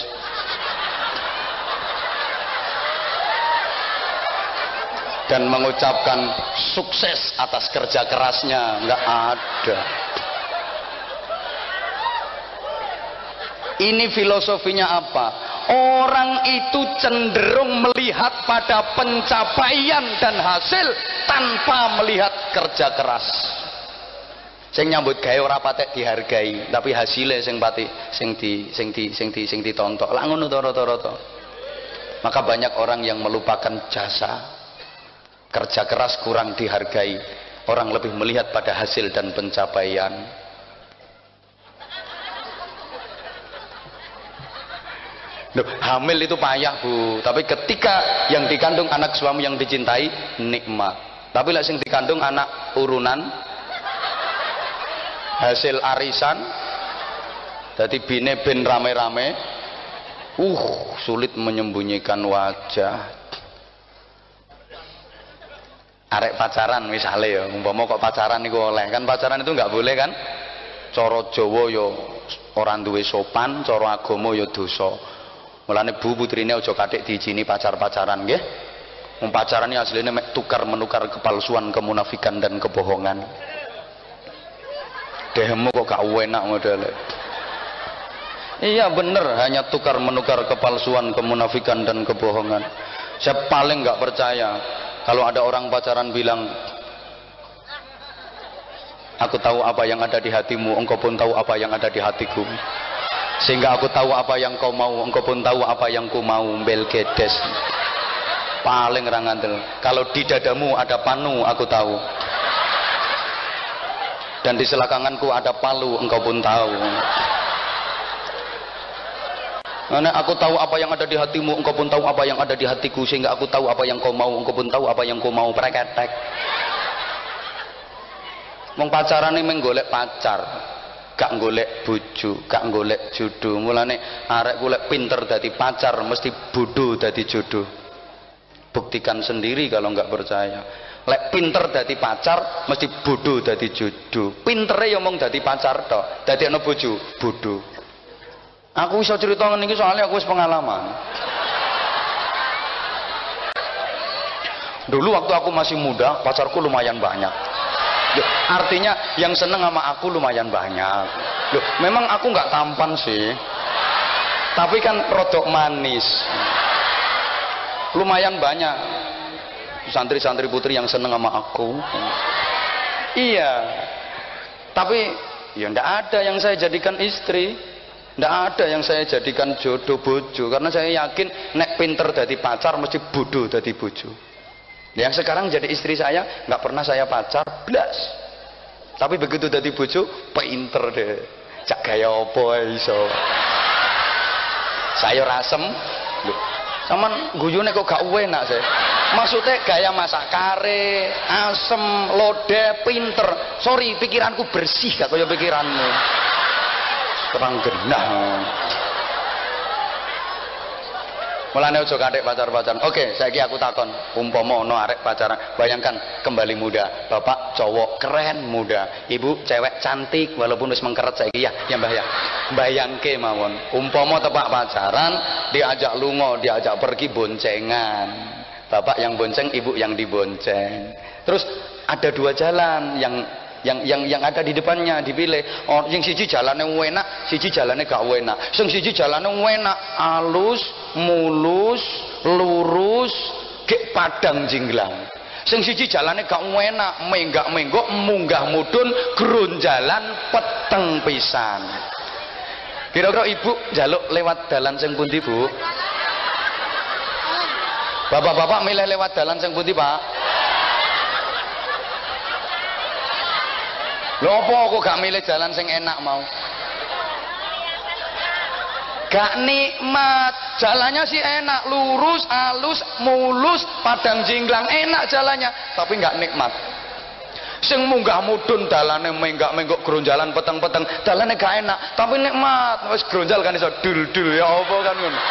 dan mengucapkan sukses atas kerja kerasnya nggak ada ini filosofinya apa? Orang itu cenderung melihat pada pencapaian dan hasil tanpa melihat kerja keras. Sing nyambut gawe ora patek dihargai tapi hasilnya sing pati sing di sing di sing di sing ditontok. Lah ngono to maka banyak orang yang melupakan jasa. Kerja keras kurang dihargai. Orang lebih melihat pada hasil dan pencapaian Duh, hamil itu payah bu. Tapi ketika yang dikandung anak suami yang dicintai nikmat. Tapi lah yang dikandung anak urunan hasil arisan jadi bine ben rame-rame uh sulit menyembunyikan wajah. Arek pacaran misalnya ya umpama kok pacaran niku oleh. Kan pacaran itu nggak boleh kan? Coro Jawa yo ya orang duwe sopan coro agama yo ya dosa mulane bu putrine aja katik diijini pacar-pacaran nggih. Wong pacaran ini aslinya mek tukar menukar kepalsuan kemunafikan dan kebohongan. Dehmu kok gak enak modelnya iya bener hanya tukar menukar kepalsuan kemunafikan dan kebohongan. Saya paling nggak percaya kalau ada orang pacaran bilang, aku tahu apa yang ada di hatimu, engkau pun tahu apa yang ada di hatiku. Sehingga aku tahu apa yang kau mau, engkau pun tahu apa yang ku mau. Belgedes. Paling rangantel. Kalau di dadamu ada panu, aku tahu. Dan di selakanganku ada palu, engkau pun tahu. Karena aku tahu apa yang ada di hatimu, engkau pun tahu apa yang ada di hatiku, sehingga aku tahu apa yang kau mau, engkau pun tahu apa yang kau mau. Preketek. Wong pacaran ini menggolek pacar. Gak golek bojo gak golek jodoh. Mulane arek golek pinter dadi pacar mesti bodoh dadi jodoh. Buktikan sendiri kalau nggak percaya. Lek pinter dadi pacar mesti bodoh dadi jodoh. Pintere ya mung dadi pacar tok dadi ana bojo bodoh. Aku iso cerita ngene iki soalnya aku wis pengalaman. Dulu waktu aku masih muda pacarku lumayan banyak Loh, artinya yang seneng sama aku lumayan banyak. Loh, memang aku nggak tampan sih. Tapi kan produk manis. Lumayan banyak. Santri-santri putri yang seneng sama aku. Iya. Tapi ya ndak ada yang saya jadikan istri. Ndak ada yang saya jadikan jodoh bojo karena saya yakin nek pinter dari pacar mesti bodoh dari bojo. Yang sekarang jadi istri saya nggak pernah saya pacar, blas. Tapi begitu jadi bojo, pinter deh. Cak gaya apa iso. Saya rasem, Loh, Saman kok gak enak sih. Maksudnya gaya masak kare, asem, lode, pinter. Sorry, pikiranku bersih gak kaya pikiranmu. Terang genah. Mulane ojo kadek pacar-pacaran. Oke, saiki aku takon, umpama ono arek pacaran, bayangkan kembali muda, bapak cowok keren muda, ibu cewek cantik walaupun wis mengkeret saiki ya, ya Mbah ya. Bayangke mawon, umpama tepak pacaran, diajak lunga, diajak pergi boncengan. Bapak yang bonceng, ibu yang dibonceng. Terus ada dua jalan yang yang yang yang ada di depannya dipilih. Oh yang siji jalannya enak siji jalannya gak enak. Sing siji jalannya enak alus mulus lurus ke padang jinglang. Sing siji jalannya gak enak menggak menggok munggah mudun gerun jalan peteng pisan. Kira-kira ibu jaluk lewat dalan sing pundi bu? Bapak-bapak milih lewat dalan sing pundi pak Lho apa aku gak milih jalan sing enak mau? Gak nikmat, jalannya sih enak, lurus, halus, mulus, padang jinglang, enak jalannya, tapi gak nikmat. Sing munggah mudun dalane menggak menggok gronjalan peteng-peteng, dalane gak enak, tapi nikmat. Wis gronjal kan iso dul-dul ya apa kan ngono.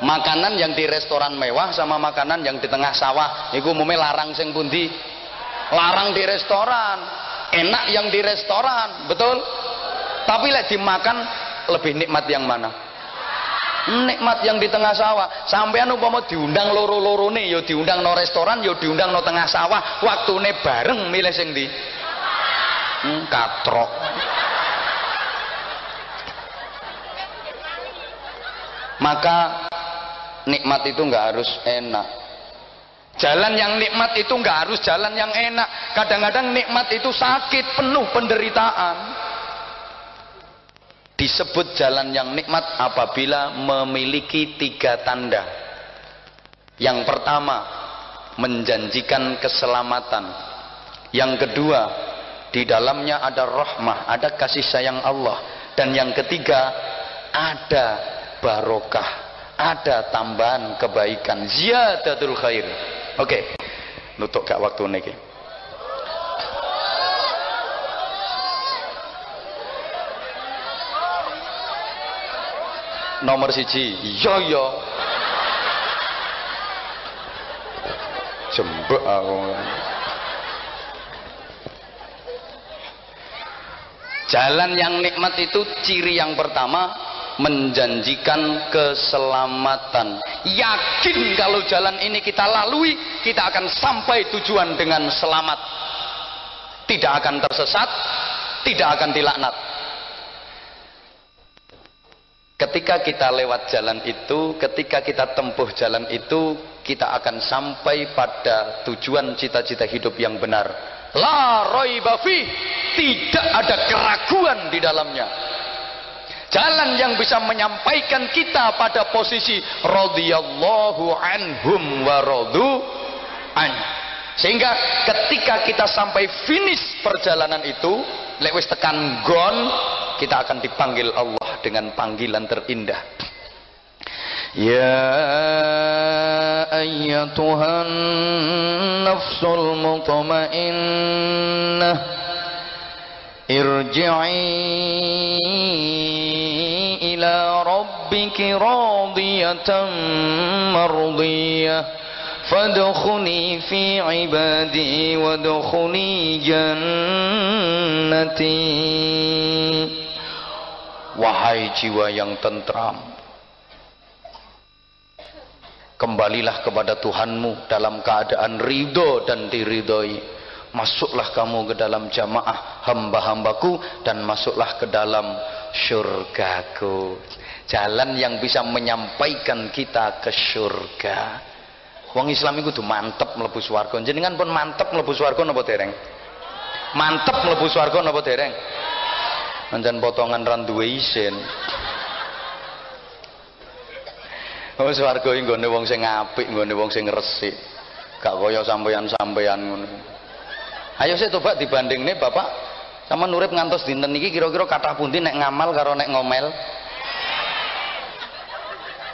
Makanan yang di restoran mewah sama makanan yang di tengah sawah. Itu umumnya larang sing pundi? Larang di restoran. Enak yang di restoran. Betul? Tapi lek dimakan lebih nikmat yang mana? Nikmat yang di tengah sawah. Sampean umpama diundang loro-loro nih yo diundang no restoran yo diundang no tengah sawah waktu nih bareng milih sing di hmm, katrok. Maka nikmat itu nggak harus enak. Jalan yang nikmat itu nggak harus jalan yang enak. Kadang-kadang nikmat itu sakit penuh penderitaan. Disebut jalan yang nikmat apabila memiliki tiga tanda. Yang pertama menjanjikan keselamatan. Yang kedua di dalamnya ada rahmah ada kasih sayang Allah. Dan yang ketiga ada barokah ada tambahan kebaikan. Ziyadatul khair. Oke okay. nutuk gak waktu niki nomor siji yo yo. Jembek aku. Jalan yang nikmat itu ciri yang pertama menjanjikan keselamatan. Yakin kalau jalan ini kita lalui kita akan sampai tujuan dengan selamat. Tidak akan tersesat tidak akan dilaknat. Ketika kita lewat jalan itu ketika kita tempuh jalan itu kita akan sampai pada tujuan cita-cita hidup yang benar. La roibafi tidak ada keraguan di dalamnya jalan yang bisa menyampaikan kita pada posisi radhiyallahu anhum wa radu an. Sehingga ketika kita sampai finish perjalanan itu, lewis tekan gon, kita akan dipanggil Allah dengan panggilan terindah. Ya ayyatuhan nafsul mutmainnah irji'i ربك راضية مرضية فادخلي في عبادي وادخلي جنتي Wahai jiwa yang tentram Kembalilah kepada Tuhanmu dalam keadaan ridho dan diridhoi. Masuklah kamu ke dalam jamaah hamba-hambaku dan masuklah ke dalam syurgaku. Jalan yang bisa menyampaikan kita ke syurga. Wong Islam itu tuh mantep mlebu swarga. Jenengan pun mantep mlebu swarga napa dereng? Mantep mlebu swarga napa dereng? Pancen potongan randuwe isin. Oh swarga iki nggone wong sing apik, nggone wong sing resik. Gak kaya sampeyan-sampeyan ngono. Ayo sik tobat dibandingne Bapak sama nurip ngantos dinten iki kira-kira kathah pundi nek ngamal karo nek ngomel?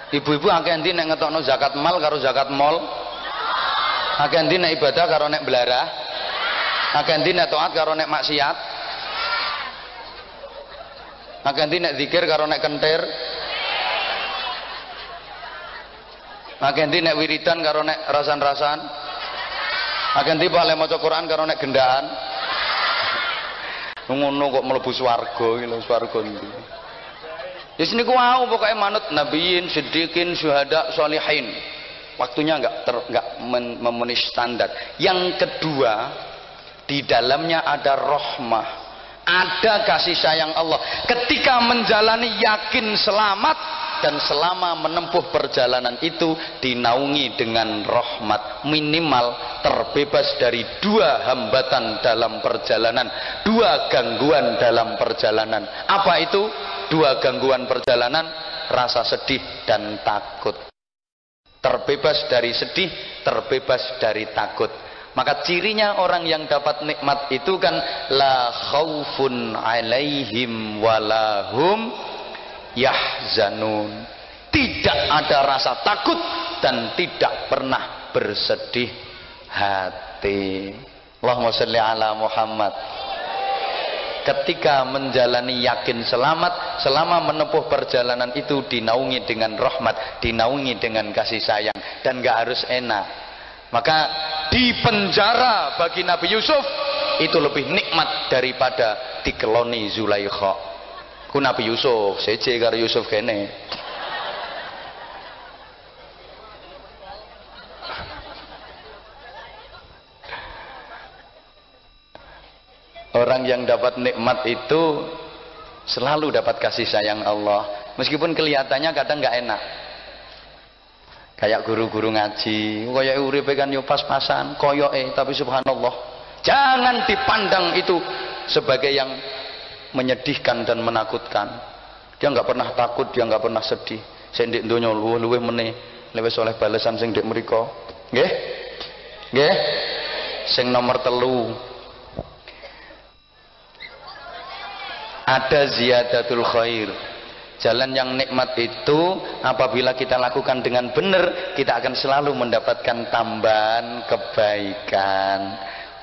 Ibu-ibu akeh endi nek ngetokno zakat mal karo zakat mall? Akeh endi nek ibadah karo nek belarah? Akeh endi nek taat karo nek maksiat? Akeh endi nek zikir karo nek kentir? Akeh endi nek wiridan karo nek rasan-rasan? Akeh endi pale maca Quran karo nek gendaan? Ngono kok mlebu swarga iki lho swarga ndi? Wis niku wau pokoke manut nabiyin, siddiqin, syuhada, sholihin. Waktunya enggak ter, enggak memenuhi standar. Yang kedua, di dalamnya ada rahmah ada kasih sayang Allah ketika menjalani yakin selamat dan selama menempuh perjalanan itu dinaungi dengan rahmat minimal terbebas dari dua hambatan dalam perjalanan dua gangguan dalam perjalanan. Apa itu? Dua gangguan perjalanan rasa sedih dan takut. Terbebas dari sedih terbebas dari takut. Maka cirinya orang yang dapat nikmat itu kan la khaufun alaihim walahum yahzanun. Tidak ada rasa takut dan tidak pernah bersedih hati. Allahumma sholli ala Muhammad. Ketika menjalani yakin selamat, selama menempuh perjalanan itu dinaungi dengan rahmat, dinaungi dengan kasih sayang dan gak harus enak. Maka di penjara bagi Nabi Yusuf itu lebih nikmat daripada dikeloni Zulaikha. Ku Nabi Yusuf, seje karo Yusuf kene. Orang yang dapat nikmat itu selalu dapat kasih sayang Allah. Meskipun kelihatannya kadang nggak enak kayak guru-guru ngaji kayak uripe kan yo pas-pasan koyoke tapi subhanallah jangan dipandang itu sebagai yang menyedihkan dan menakutkan. Dia nggak pernah takut dia nggak pernah sedih. Sing ndek donya luwih-luwih meneh. Luwih soleh balesan sing ndek mriku nggih? Nggih? Sing nomor telu. Ada ziyadatul khair. Jalan yang nikmat itu apabila kita lakukan dengan benar, kita akan selalu mendapatkan tambahan kebaikan.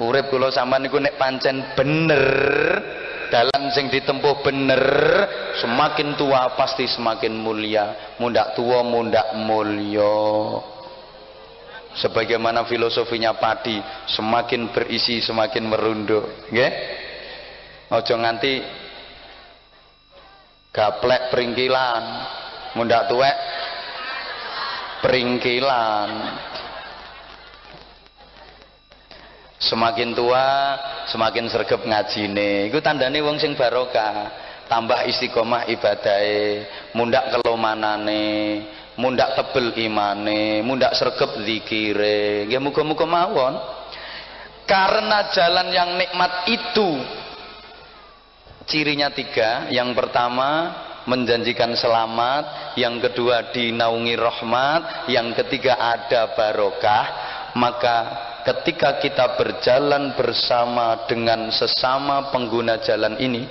Urip kula sampean niku nek pancen bener, dalan sing ditempuh bener, semakin tua pasti semakin mulia. Mundak tua mundak mulya. Sebagaimana filosofinya padi, semakin berisi semakin merunduk, nggih? Ojo nganti gaplek peringkilan mundak tuwek peringkilan semakin tua semakin sergap ngajine. Itu tandane wong sing barokah. Tambah istiqomah ibadai mundak kelomanane mundak tebel imane mundak sergap zikire. Ya muga-muga mawon. Karena jalan yang nikmat itu Cirinya tiga, yang pertama menjanjikan selamat, yang kedua dinaungi rahmat, yang ketiga ada barokah, maka ketika kita berjalan bersama dengan sesama pengguna jalan ini,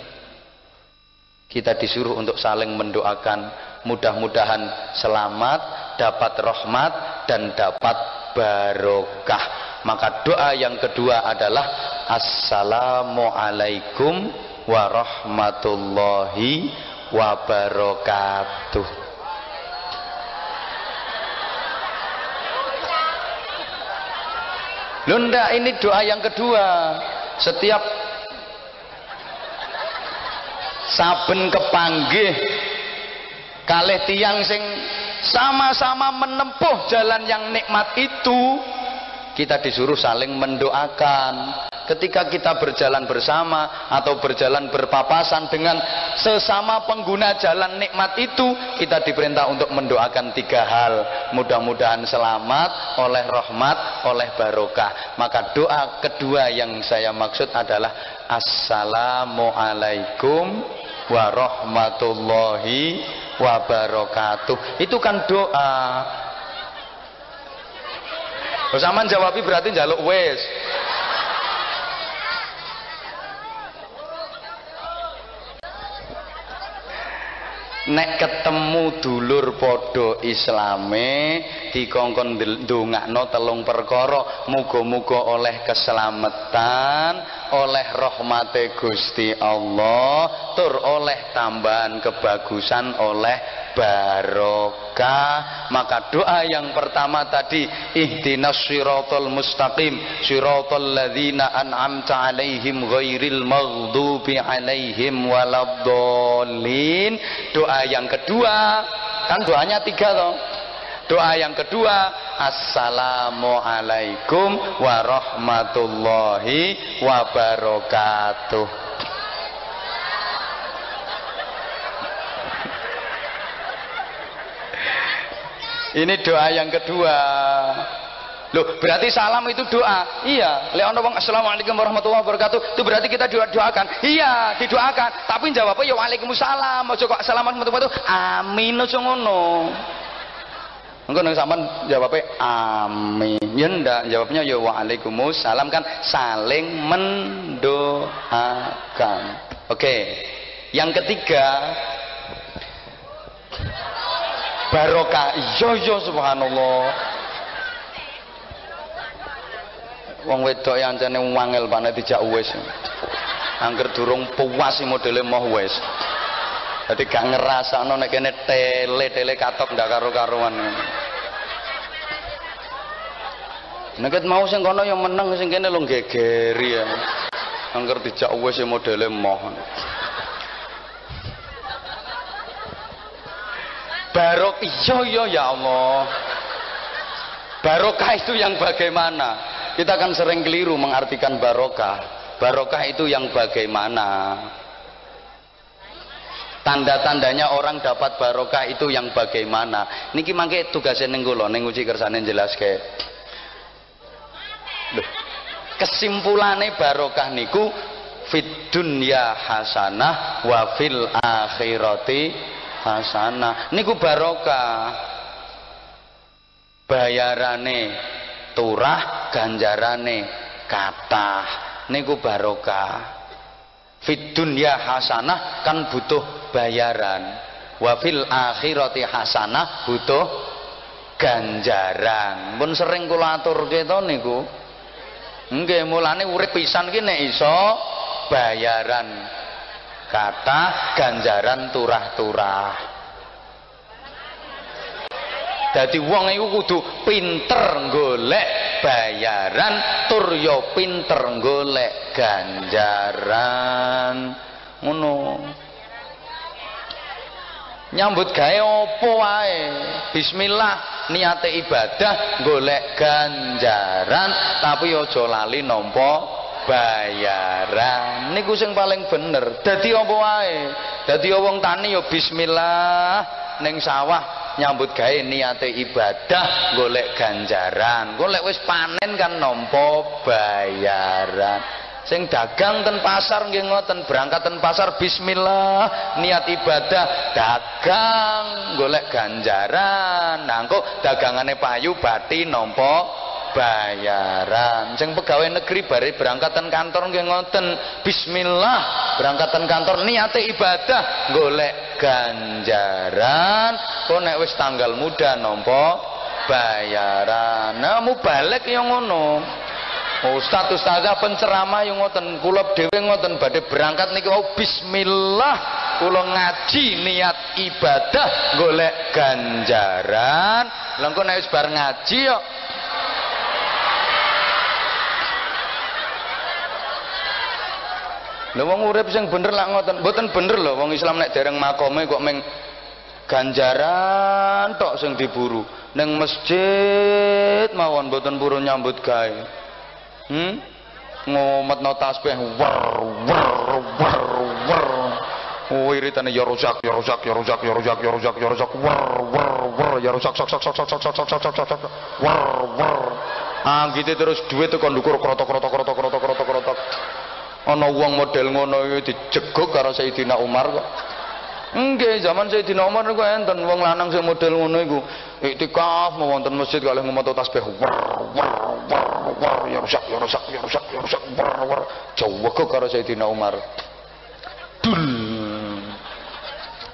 kita disuruh untuk saling mendoakan. Mudah-mudahan selamat dapat rahmat dan dapat barokah. Maka doa yang kedua adalah assalamualaikum warahmatullahi wabarakatuh Lunda ini doa yang kedua. Setiap saben kepanggih kalih tiang sing sama-sama menempuh jalan yang nikmat itu kita disuruh saling mendoakan ketika kita berjalan bersama atau berjalan berpapasan dengan sesama pengguna jalan nikmat itu kita diperintah untuk mendoakan tiga hal. Mudah-mudahan selamat oleh rahmat oleh barokah. Maka doa kedua yang saya maksud adalah assalamualaikum warahmatullahi wabarakatuh. Itu kan doa. Zaman jawabi berarti jaluk wes. Nek ketemu dulur podo islame dikongkon ndongakno telung perkara muga-muga oleh keselamatan oleh rahmate Gusti Allah tur oleh tambahan kebagusan oleh barokah. Maka doa yang pertama tadi ihdinas siratal mustaqim siratal ladzina an'amta alaihim ghairil maghdubi alaihim waladdallin. Doa yang kedua kan doanya tiga loh doa yang kedua assalamualaikum warahmatullahi wabarakatuh Ini doa yang kedua. Loh, berarti salam itu doa. Iya, lek wong assalamualaikum warahmatullahi wabarakatuh, itu berarti kita doakan. Iya, didoakan. Tapi jawabnya ya waalaikumsalam. Aja kok assalamualaikum warahmatullahi wabarakatuh. Amin aja ngono. Engko nang sampean jawabnya amin. Ya ndak, jawabnya ya waalaikumsalam kan saling mendoakan. Oke. Yang ketiga, barokah. Iya iya subhanallah. Wong wedok yang jane wangel pane dijak wis. Angger durung puas modele moh wis. Dadi gak ngrasakno nek kene tele-tele katok ndak karo-karuan. Nek mau sing kono yang menang sing kene lho gegeri ya. Angger dijak wis modele moh. Barok iya iya ya Allah. Barokah itu yang bagaimana? Kita kan sering keliru mengartikan barokah. Barokah itu yang bagaimana? Tanda-tandanya orang dapat barokah itu yang bagaimana? Niki mangke tugasnya ning kula ning uji kersane jelaske Loh, kesimpulane barokah niku fit dunya hasanah wa fil akhirati hasanah niku barokah. Bayarane turah ganjarane kathah. Niku barokah. Fit dunya hasanah kan butuh bayaran. Wa fil akhirati hasanah butuh ganjaran. Pun sering kula aturke to niku. Nggih mulane urip pisan ki nek iso bayaran kata ganjaran turah-turah. Jadi wong itu kudu pinter golek bayaran tur yo pinter golek ganjaran. Ngono. Nyambut gawe apa wae? Bismillah niate ibadah golek ganjaran tapi aja lali nampa bayaran. Niku sing paling bener. Dadi apa wae? Dadi wong tani ya bismillah. Ning sawah nyambut gawe niate ibadah golek ganjaran. Golek wis panen kan nampa bayaran. Sing dagang ten pasar nggih ngoten. Berangkat ten pasar bismillah. Niat ibadah dagang golek ganjaran. Kok dagangane payu bati nampa bayaran. Sing pegawai negeri bari berangkatan kantor nggih ngoten. Bismillah. Berangkatan kantor niate ibadah. Golek ganjaran. Kok nek wis tanggal muda nampa bayaran. Nah balik yang ngono. Ustaz ustazah penceramah yang ngoten. Kula dhewe ngoten badhe berangkat niki. Oh bismillah. Kula ngaji niat ibadah. Golek ganjaran. Lha engko nek bar ngaji yo Lha wong urip sing bener lak ngoten, mboten bener lho wong Islam nek dereng makome kok meng ganjaran tok sing diburu. Ning masjid mawon mboten purun nyambut gawe. Hmm? Ngometno tasbih wer wer wer wer. Oh iritane ya rusak ya rusak ya rusak ya rusak ya rusak ya rusak wer wer wer ya rusak sak sak sak sak sak sak sak sak sak wer wer. Ah gitu terus duit tekan ndukur krotok krotok krotok krotok krotok krotok. Ana wong model ngono iki dijegok karo Sayyidina Umar kok. Nggih, zaman Sayyidina Umar niku enten wong lanang sing model ngono iku iktikaf mau wonten masjid kalih ngumato tasbih ya rusak ya rusak ya rusak ya rusak wer jawego karo Sayyidina Umar. Dul.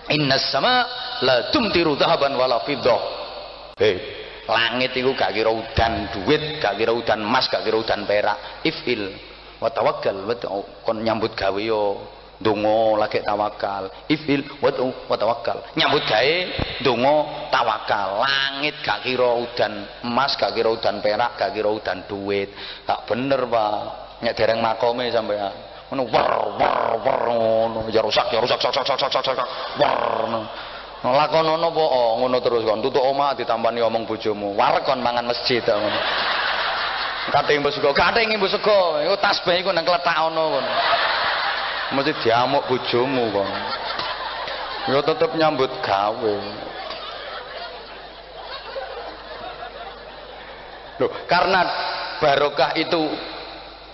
Inna sama la tumtiru dhahaban wala fiddah. Hei, langit iku gak kira udan duit, gak kira udan emas, gak kira udan perak. Ifil wa tawakkal kon nyambut gawe yo donga lagi tawakal. Ifil wa wa tawakkal. Nyambut gawe donga tawakal. Langit gak kira udan emas gak kira udan perak gak kira udan duit. Gak bener Pak. Nek dereng makome sampean ngono war war war ngono. Ya rusak ya rusak sak sak sak sak sak war lakonono po oh, ngono terus kon tutuk omah ditampani omong bojomu. War kon mangan masjid ngono Kate imbu sego, kate imbu sego. Iku tasbih iku nang kletak ono kono. Mesti diamuk bojomu kon. Ya tetep nyambut gawe. Loh, karena barokah itu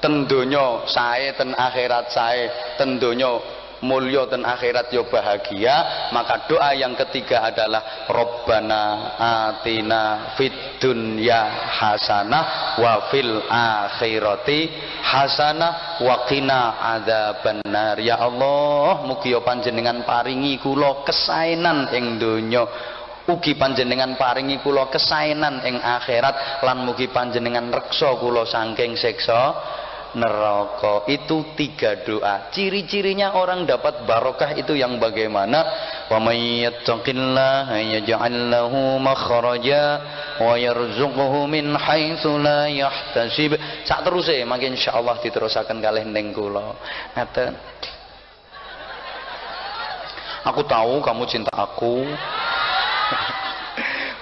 tendonya saya ten akhirat saya tendonya mulya dan akhirat yo bahagia maka doa yang ketiga adalah Robbana atina fid dunya hasanah wa fil akhirati hasanah wa qina adzabannar. Ya Allah mugi panjenengan paringi kula kesaenan ing donya. Ugi panjenengan paringi kula kesaenan ing akhirat lan mugi panjenengan reksa kula saking siksa neraka. Itu tiga doa. Ciri-cirinya orang dapat barokah itu yang bagaimana? Wa may yattaqillaha yaj'al lahu makhraja wa yarzuqhu min haitsu la yahtasib. Sak teruse mangke insyaallah diterusaken kalih ning kula. Ngaten. Aku tahu kamu cinta aku. (laughs)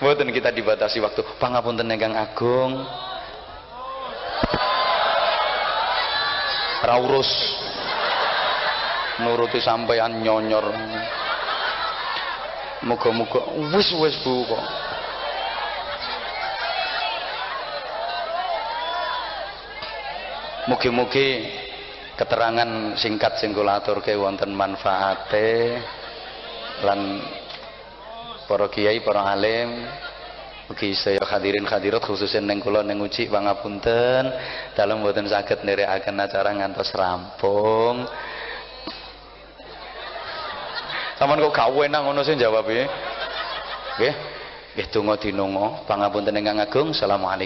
Mboten kita dibatasi waktu. Pangapunten Negang Agung. Raurus. Nuruti sampean nyonyor. Muga-muga. Wis wis bu kok. Mugi-mugi keterangan singkat sing kula aturke wonten manfaate lan para kiai para alim Mugi saya hadirin hadirat khususnya neng kula neng uci pangapunten dalam mboten saged nderekaken acara ngantos rampung. Saman kok gak enak ngono sing jawab e. Nggih. Nggih donga dinonga pangapunten ingkang agung. Assalamualaikum